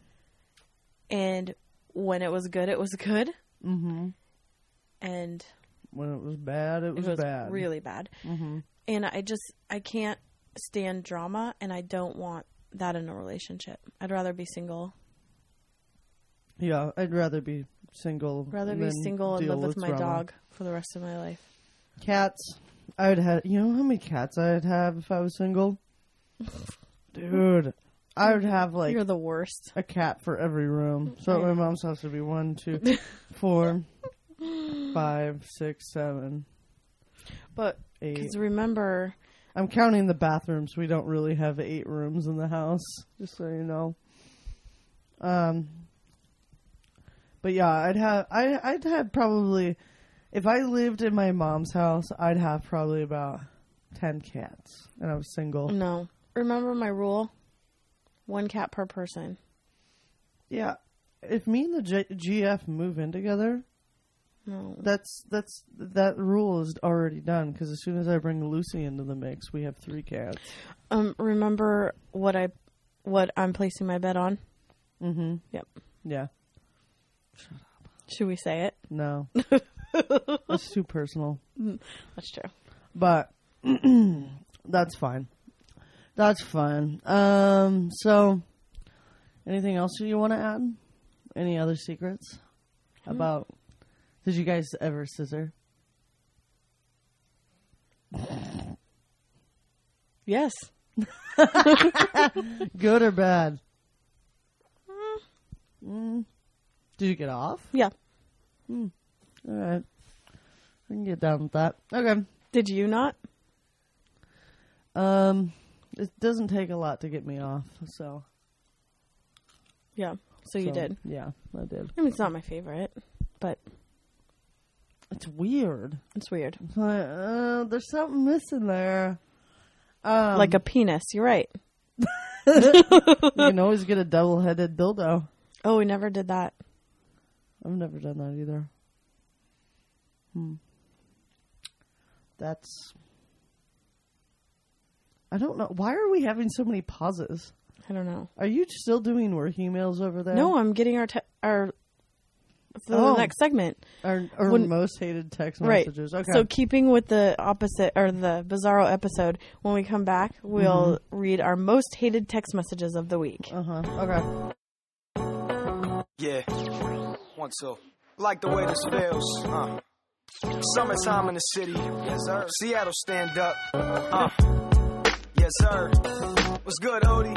and when it was good, it was good, Mm-hmm. and When it was bad, it it was, was bad. really bad. Mm-hmm. And I just I can't stand drama, and I don't want that in a relationship. I'd rather be single. Yeah, I'd rather be single. Rather be single and live with my drama. dog for the rest of my life. Cats. I would have. You know how many cats I'd have if I was single? [laughs] Dude, I would have like You're the worst. a cat for every room. So at my mom's house would be one, two, [laughs] four, five, six, seven, But because remember, I'm counting the bathrooms. We don't really have eight rooms in the house, just so you know. Um, but yeah, I'd have I I'd have probably if I lived in my mom's house, I'd have probably about ten cats, and I was single. no. Remember my rule: one cat per person. Yeah, if me and the J- GF move in together, No. that's that's that rule is already done. Because as soon as I bring Lucy into the mix, we have three cats. Um. Remember what I, what I'm placing my bet on. Mm-hmm. Yep. Yeah. Should we say it? No. [laughs] it's too personal. That's true. But [clears throat] that's fine. That's fine. Um so anything else you want to add? Any other secrets about Did you guys ever scissor? Yes. [laughs] Good or bad? Mm. Did you get off? Yeah. All right. I can get down with that. Okay. Did you not? Um, it doesn't take a lot to get me off, so. Yeah. So you so, did. Yeah, I did. I mean, it's not my favorite, but It's weird. it's weird. It's like, uh, there's something missing there. Um, like a penis. You're right. [laughs] you can always get a double-headed dildo. Oh, we never did that. I've never done that either. Hmm. That's. I don't know. Why are we having so many pauses? I don't know. Are you still doing work emails over there? No, I'm getting our te- our for Oh. the next segment. Our, our When- most hated text Right. messages. Okay. So keeping with the opposite or the Bizarro episode, when we come back, we'll read our most hated text messages of the week. uh huh. Okay. Yeah. One, two. Like the way this feels. Uh. Summertime in the city. Yes, sir. Seattle stand up. Uh. Yes, sir. What's good, Odie?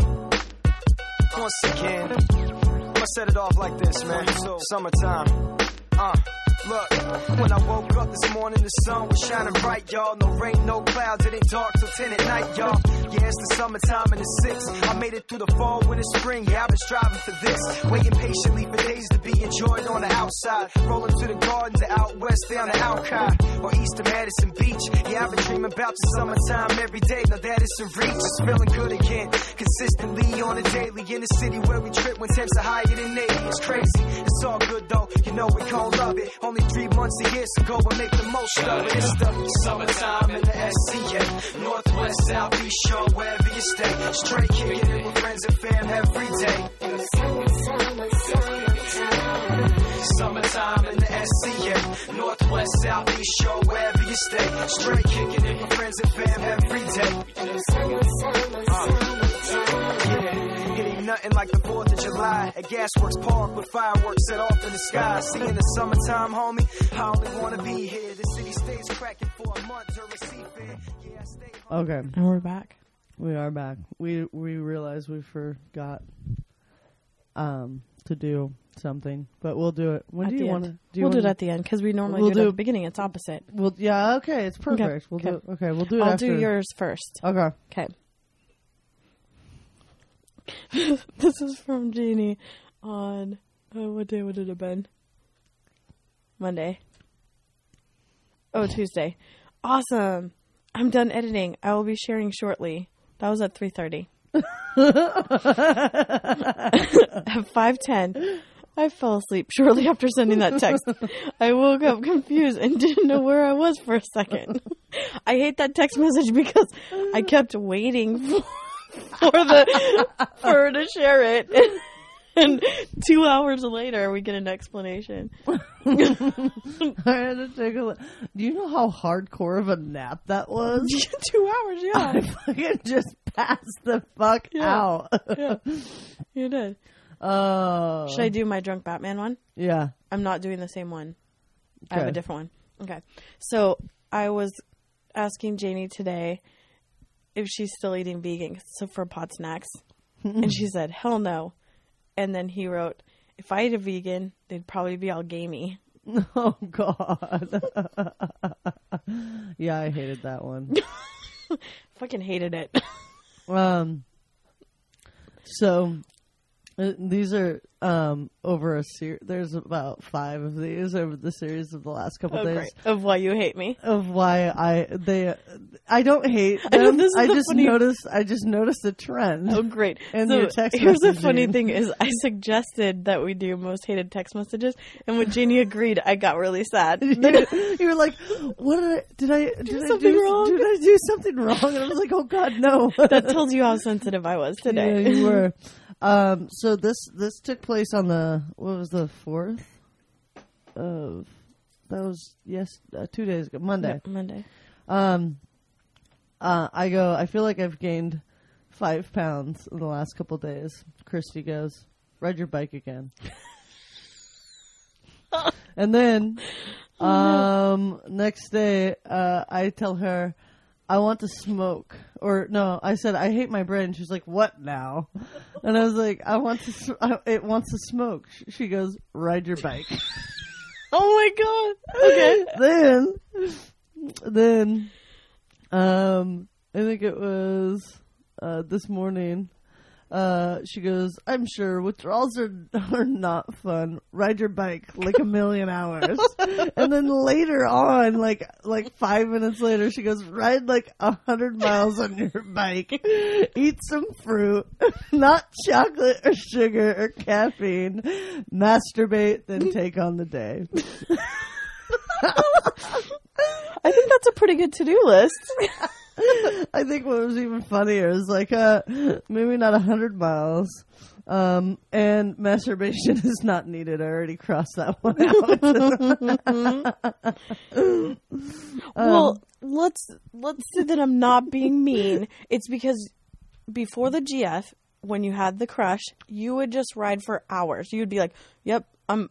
Once again. Set it off like this, man. Summertime. Uh. Look, when I woke up this morning, the sun was shining bright, y'all. No rain, no clouds, it ain't dark till 10 at night, y'all. Yeah, it's the summertime and the six. I made it through the fall, winter, spring. Yeah, I've been striving for this. Waiting patiently for days to be enjoyed on the outside. Rolling to the gardens, out west, down the Alki, or east of Madison Beach. Yeah, I've been dreaming about the summertime every day. Now that it's in reach, it's feeling good again. Consistently on a daily in the city where we trip when temps are higher than 80. It's crazy. It's all good though. You know we gon' love it. Only three months a year, go and make the most of it. It's the summertime in the SCA. Northwest, South, East Shore, wherever you stay. Straight kicking it with friends and fam every day. Summertime in the SCA. Northwest, South, East Shore, wherever you stay. Straight kicking it with friends and fam every day. Uh, yeah, it ain't nothing like the 4th of July at Gasworks Park with fireworks set off in the sky. See, in the summertime, homie, I only wanna be here. The city stays cracking for a month during seafair. Yeah, stay home. Okay, And we're back. we are back. We we realize we forgot um to do something, but we'll do it. When At do you want to? Do we'll do it at the end because we normally We'll do it at the beginning. It's opposite. Well, yeah, okay, it's perfect. We'll okay. do it. Okay, we'll do it. I'll after. do yours first. Okay. Okay. [laughs] this is from Jeannie on uh, what day would it have been? Monday. Oh, Tuesday. Awesome. I'm done editing. I will be sharing shortly. That was at 3:30. [laughs] at 5:10, I fell asleep shortly after sending that text. [laughs] I woke up confused and didn't know where I was for a second. I hate that text message because I kept waiting for, [laughs] for the for her to share it. [laughs] And two hours later, we get an explanation. [laughs] I had to take a look. Do you know how hardcore of a nap that was? two hours, yeah. I fucking just passed the fuck Yeah. out. yeah. You did. Oh, Should I do my drunk Batman one? yeah. I'm not doing the same one. I have a different one. Okay. So I was asking Janie today if she's still eating vegan so for pot snacks. [laughs] and she said, hell no. And then he wrote, if I ate a vegan, they'd probably be all gamey. [laughs] Oh God. [laughs] yeah, I hated that one. Fucking hated it. Um. So, uh, these are um over a series. There's about five of these over the series of the last couple oh, days. great. Of why you hate me. Of why I they I don't hate I them. this I just funny- noticed I just noticed a trend. Oh, great. And so text here's the funny thing is I suggested that we do most hated text messages. And when Janie agreed, I got really sad. [laughs] [laughs] you were like, "What did I did I did I something do wrong? did I do something wrong?" And I was like, "Oh God, no!" [laughs] that tells you how sensitive I was today. Yeah, you were. Um, so this this took place on the what was the fourth of that was yes uh, two days ago Monday. Monday. Um, uh, I go. I feel like I've gained five pounds in the last couple days. Christy goes, ride your bike again. [laughs] and then, um, next day, uh, I tell her, I want to smoke. Or no, I said I hate my bread, and She's like, "What now?" And I was like, "I want to. s- I, it wants to smoke." She goes, "Ride your bike." [laughs] Oh my god. Okay. then, then, um, I think it was uh, this morning. Uh, she goes, "I'm sure withdrawals are [laughs] are not fun. Ride your bike like a million hours." [laughs] and then later on, like like five minutes later, she goes, "Ride like a hundred miles on your bike. Eat some fruit, [laughs] not chocolate or sugar or caffeine. Masturbate, then take on the day." I think that's a pretty good to do list. I think what was even funnier is like uh maybe not a hundred miles. Um and masturbation [laughs] is not needed. I already crossed that one out. [laughs] well, let's let's say that I'm not being mean. It's because before the GF, when you had the crush, you would just ride for hours. You'd be like, "Yep, I'm.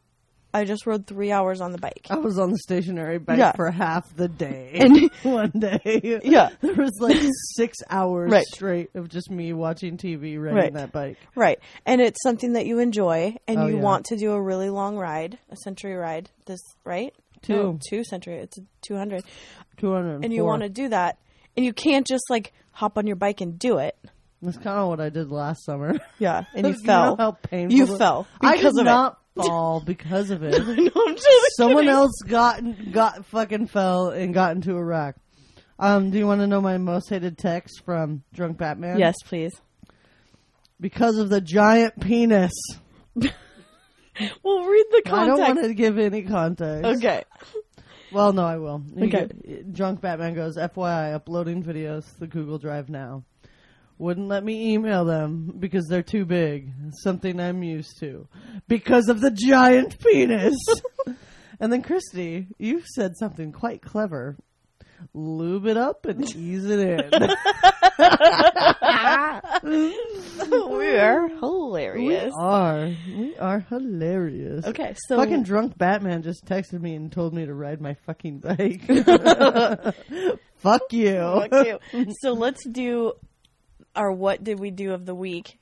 I just rode three hours on the bike." I was on the stationary bike Yeah. for half the day. And- [laughs] one day. Yeah. [laughs] There was like [laughs] six hours Right. straight of just me watching TV riding Right. that bike. Right, and it's something that you enjoy, and Oh, you yeah. want to do a really long ride, a century ride. This right? two, No, two century. It's a 200. two hundred, And you want to do that. And you can't just like hop on your bike and do it. That's kind of what I did last summer. [laughs] Yeah. And [laughs] you know fell. how painful you it- fell I because did of not fall because of it. [laughs] it. no, I'm totally Someone kidding. else got got fucking fell and got into a wreck. Um, do you want to know my most hated text from Drunk Batman? Yes, please. because of the giant penis. Well, read the I don't context. want to give any context. Okay. Well, no, I will. You Okay. get- Drunk Batman goes, FYI, uploading videos to the Google Drive now. Wouldn't let me email them because they're too big. Something I'm used to. Because of the giant penis. [laughs] and then, Christy, you said something quite clever. Lube it up and ease it in. [laughs] we are hilarious. we are. We are hilarious. Okay, so Fucking drunk Batman just texted me and told me to ride my fucking bike. [laughs] Fuck you. Fuck you. so let's do our what did we do of the week,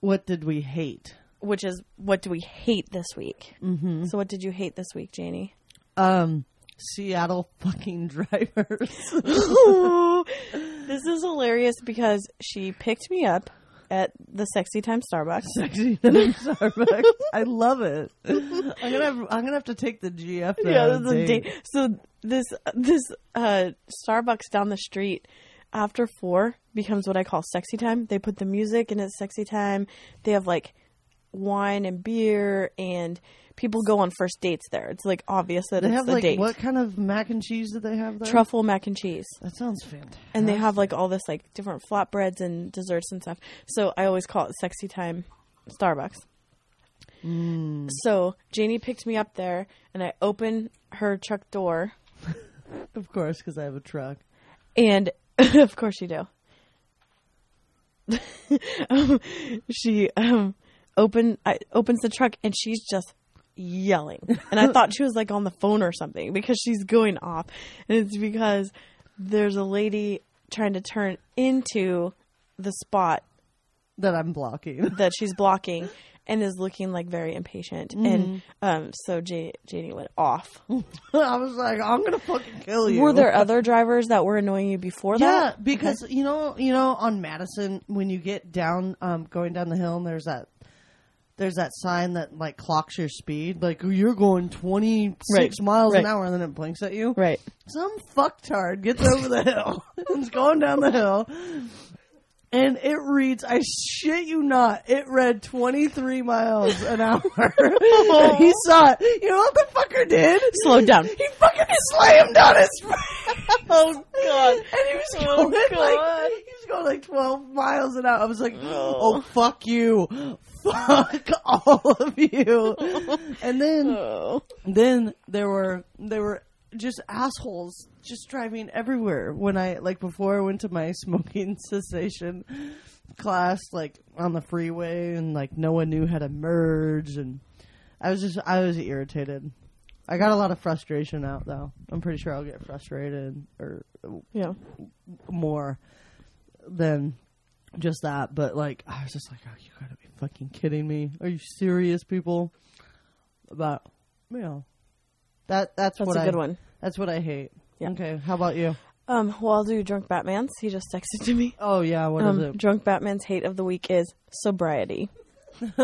What did we hate? which is what do we hate this week. Mm-hmm. So what did you hate this week, Janie? Um, Seattle [laughs] fucking drivers. [laughs] [laughs] this is hilarious because she picked me up at the Sexy Time Starbucks. Sexy time Starbucks. I love it. I'm gonna have, I'm gonna have to take the GF. there Yeah, on this is a date. date. So this this uh, Starbucks down the street after four becomes what I call sexy time. They put the music and it's sexy time. They have like wine and beer and people go on first dates there. It's like obvious that They it's have a like date. what kind of mac and cheese do they have there? Truffle mac and cheese. That sounds fantastic. And they have like all this like different flatbreads and desserts and stuff. So I always call it sexy time Starbucks. Mm. So Janie picked me up there and I open her truck door [laughs] Of course, because I have a truck. And [laughs] of course you do. [laughs] um, she um, open I, opens the truck and she's just yelling, and I thought she was like on the phone or something because she's going off, and it's because there's a lady trying to turn into the spot That I'm blocking. that she's blocking. [laughs] And is looking like very impatient, and um, so J- Janie went off. [laughs] I was like, I'm gonna fucking kill you. Were there other drivers that were annoying you before Yeah, that? because you know, you know, on Madison, when you get down, um, going down the hill, and there's that, there's that sign that like clocks your speed, like you're going 26 Right, miles right. an hour, and then it blinks at you. Right. Some fucktard gets over the hill, [laughs] and's going down the hill, and it reads, I shit you not, it read 23 miles an hour. [laughs] and he saw it. You know what the fucker did? Slowed down. He fucking slammed on his [laughs] Oh God! and he was Oh, going God. like he was going like twelve miles an hour. I was like, oh fuck you, fuck all of you. [laughs] And then Oh. then there were there were just assholes just driving everywhere. When I like before I went to my [laughs] smoking cessation class, like on the freeway, and like no one knew how to merge, and I was just I was irritated. I got a lot of frustration out though. I'm pretty sure I'll get frustrated or Yeah. more than just that. But like, I was just like, "Oh, you gotta be fucking kidding me! Are you serious, people?" About you know that that's, That's what a I, good one. That's what I hate. Yeah. Okay, how about you? Um, well, I'll do drunk Batman's. He just texted to me. Oh yeah, what is Um, it? drunk Batman's hate of the week is sobriety. [laughs] [laughs]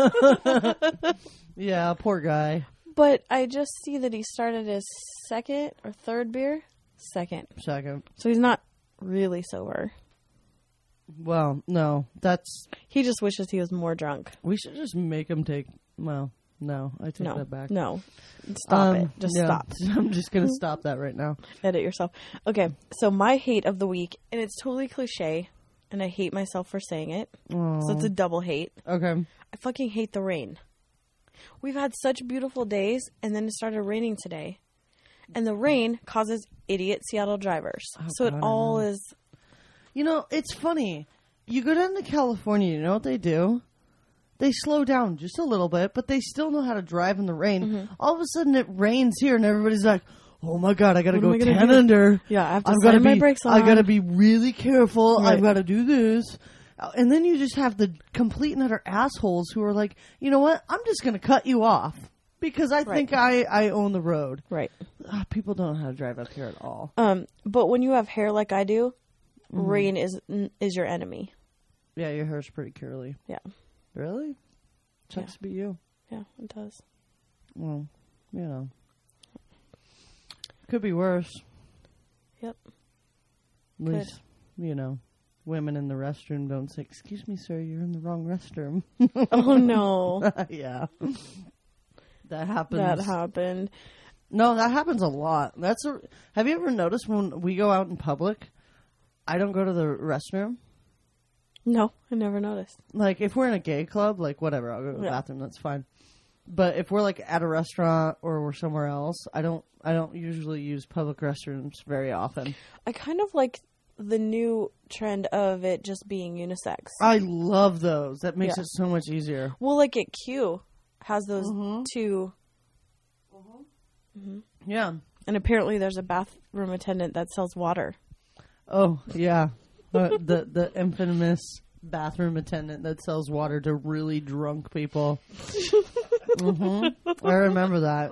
Yeah, poor guy. But I just see that he started his second or third beer. Second. Second. So he's not really sober. Well, no, that's He just wishes he was more drunk. we should just make him take. Well, no, I take No. that back. No. Stop Um, it. Just yeah, stop. [laughs] I'm just gonna [laughs] stop that right now. Edit yourself. Okay. So my hate of the week, and it's totally cliche, and I hate myself for saying it. So it's a double hate. Okay. I fucking hate the rain. We've had such beautiful days, and then it started raining today. And the rain causes idiot Seattle drivers. so it Oh, God, I all is. You know, it's funny. You go down to California, you know what they do? They slow down just a little bit, but they still know how to drive in the rain. Mm-hmm. All of a sudden it rains here and everybody's like, Oh my god, I gotta What go I gonna 10 do?" under. Yeah, I have to slam my brakes on. I gotta be really careful. Right. I've gotta do this. And then you just have the complete and utter assholes who are like, you know what? I'm just gonna cut you off. because I think I I own the road. Right. Ah, people don't know how to drive up here at all. Um, but when you have hair like I do, Mm-hmm. rain is is your enemy. Yeah, your hair's pretty curly. Yeah. Really? Sucks Yeah. to be you. Yeah, it does. Well, you know, could be worse. Yep. At least, you know, women in the restroom don't say, "Excuse me, sir, you're in the wrong restroom." Oh [laughs] no, [laughs] yeah, that happens. that happened. No, that happens a lot. That's a. Have you ever noticed when we go out in public, I don't go to the restroom. No, I never noticed. Like if we're in a gay club, like whatever, I'll go to the Yeah. bathroom. That's fine. But if we're like at a restaurant or we're somewhere else, I don't. I don't usually use public restrooms very often. I kind of like the new trend of it just being unisex. I love those. That makes Yeah. it so much easier. well, like at Q has those Mm-hmm. two, Yeah. and apparently there's a bathroom attendant that sells water. Oh yeah. Uh, the the infamous bathroom attendant that sells water to really drunk people. hmm I remember that.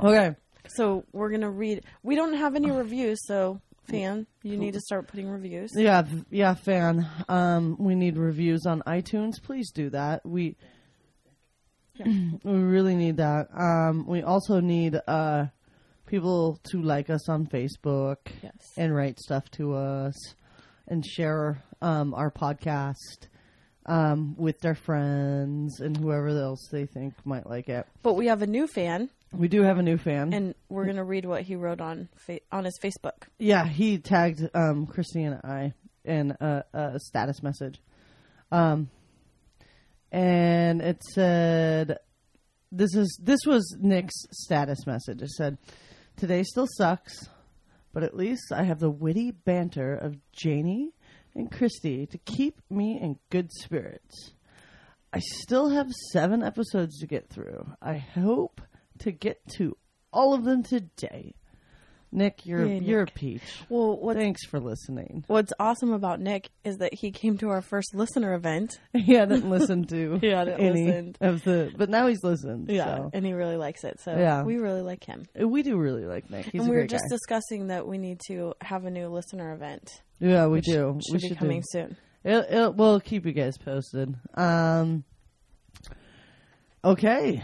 Okay. So we're gonna read. We don't have any reviews, so fan, you need to start putting reviews. Yeah, yeah, fan. Um, we need reviews on iTunes. Please do that. We [clears throat] we really need that. Um, we also need uh people to like us on Facebook Yes. and write stuff to us and share um our podcast um with their friends and whoever else they think might like it. But we have a new fan, We do have a new fan. and we're gonna read what he wrote on fa- on his Facebook. Yeah, he tagged um, Christy and I in a, a status message. Um, and it said, "This is this was Nick's status message. It said, "Today still sucks, but at least I have the witty banter of Janie and Christy to keep me in good spirits. I still have seven episodes to get through. I hope to get to all of them today." Nick, you're Yay, you're a peach. Well, what's Thanks for listening. what's awesome about Nick is that he came to our first listener event. [laughs] He hadn't listened to [laughs] He hadn't any listened. of the, but now he's listened. Yeah, so. and he really likes it. So Yeah. we really like him. we do really like Nick. He's and we were just guy. discussing that we need to have a new listener event. yeah, we do. Should we be should coming do. soon. It, it, we'll keep you guys posted. Um, okay.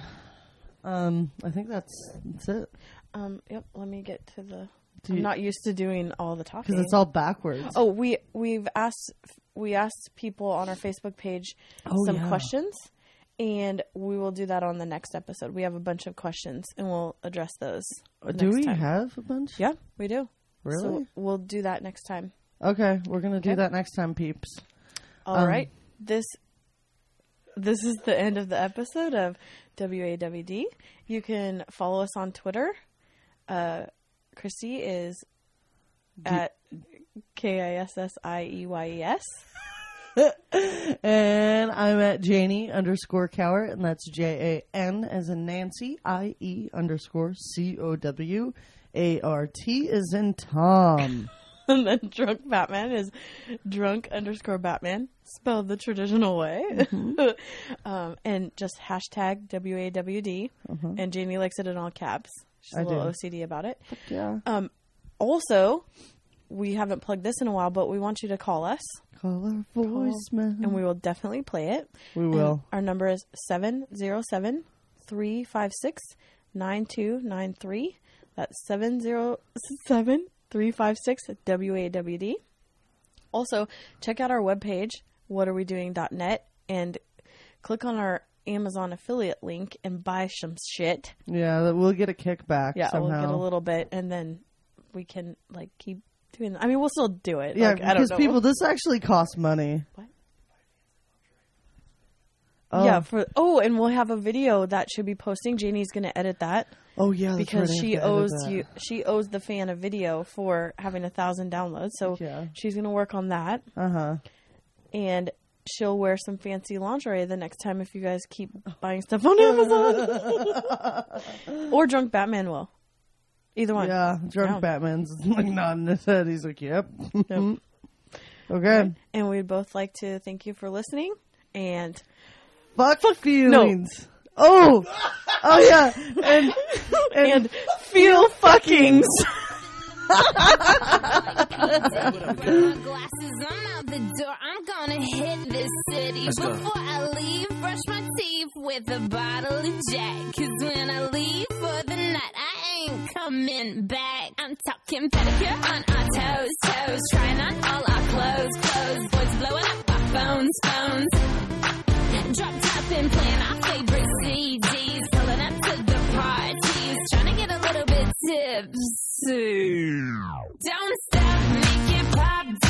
Um, I think that's that's it Um, yep. Let me get to the. Do I'm you- not used to doing all the talking. because it's all backwards. Oh, we we've asked we asked people on our Facebook page Oh, some yeah. questions, and we will do that on the next episode. We have a bunch of questions, and we'll address those. do next we time. have a bunch? Yeah, we do. Really? So we'll do that next time. Okay, we're gonna do Okay. that next time, peeps. All right. Um, This this is the end of the episode of WAWD. You can follow us on Twitter. Uh, Christy is at K I S S I E Y E S. [laughs] And I'm at Janie underscore Cowart, and that's J A N as in Nancy, I E underscore C O W A R T is in Tom. And [laughs] then drunk Batman is drunk underscore Batman, spelled the traditional way. [laughs] um, and just hashtag WAWD. And Jamie likes it in all caps. She's a I little do. OCD about it. yeah. Um, also, we haven't plugged this in a while, but we want you to call us, Call our voicemail. and we will definitely play it. we And will. our number is 707 356 9293. That's 707 356 WAWD. Also, check out our webpage, whatarewedoing.net, and click on our Amazon affiliate link and buy some shit. Yeah, we'll get a kickback Yeah, somehow. we'll get a little bit, and then we can like keep doing. I mean, we'll still do it. yeah, like, I don't because people, this actually costs money. What? Oh. Yeah, for oh, and we'll have a video that should be posting. Janie's going to edit that Oh yeah, because right, she have to edit owes you. She owes the fan a video for having a thousand downloads. So Yeah. she's going to work on that, Uh huh. and she'll wear some fancy lingerie the next time if you guys keep buying stuff on Amazon. [laughs] or drunk Batman will. Either one. Yeah, drunk. Batman's [laughs] like nodding his head. He's like, "Yep." Yep. [laughs] okay. And we'd both like to thank you for listening. And Fuck feelings. Oh, oh yeah, and and, and feel fuckings. glasses, I'm out the door. I'm gonna hit this city. Let's go. Before I leave, brush my teeth with a bottle of Jack. Cause when I leave for the night, I ain't coming back. I'm talking pedicure on our toes, toes. Trying on all our clothes, clothes. Boys blowing up our phones, phones. Drop top and playing our favorite CDs. Pulling up to the parties. Trying to get a little bit tipsy. Don't stop, make it pop.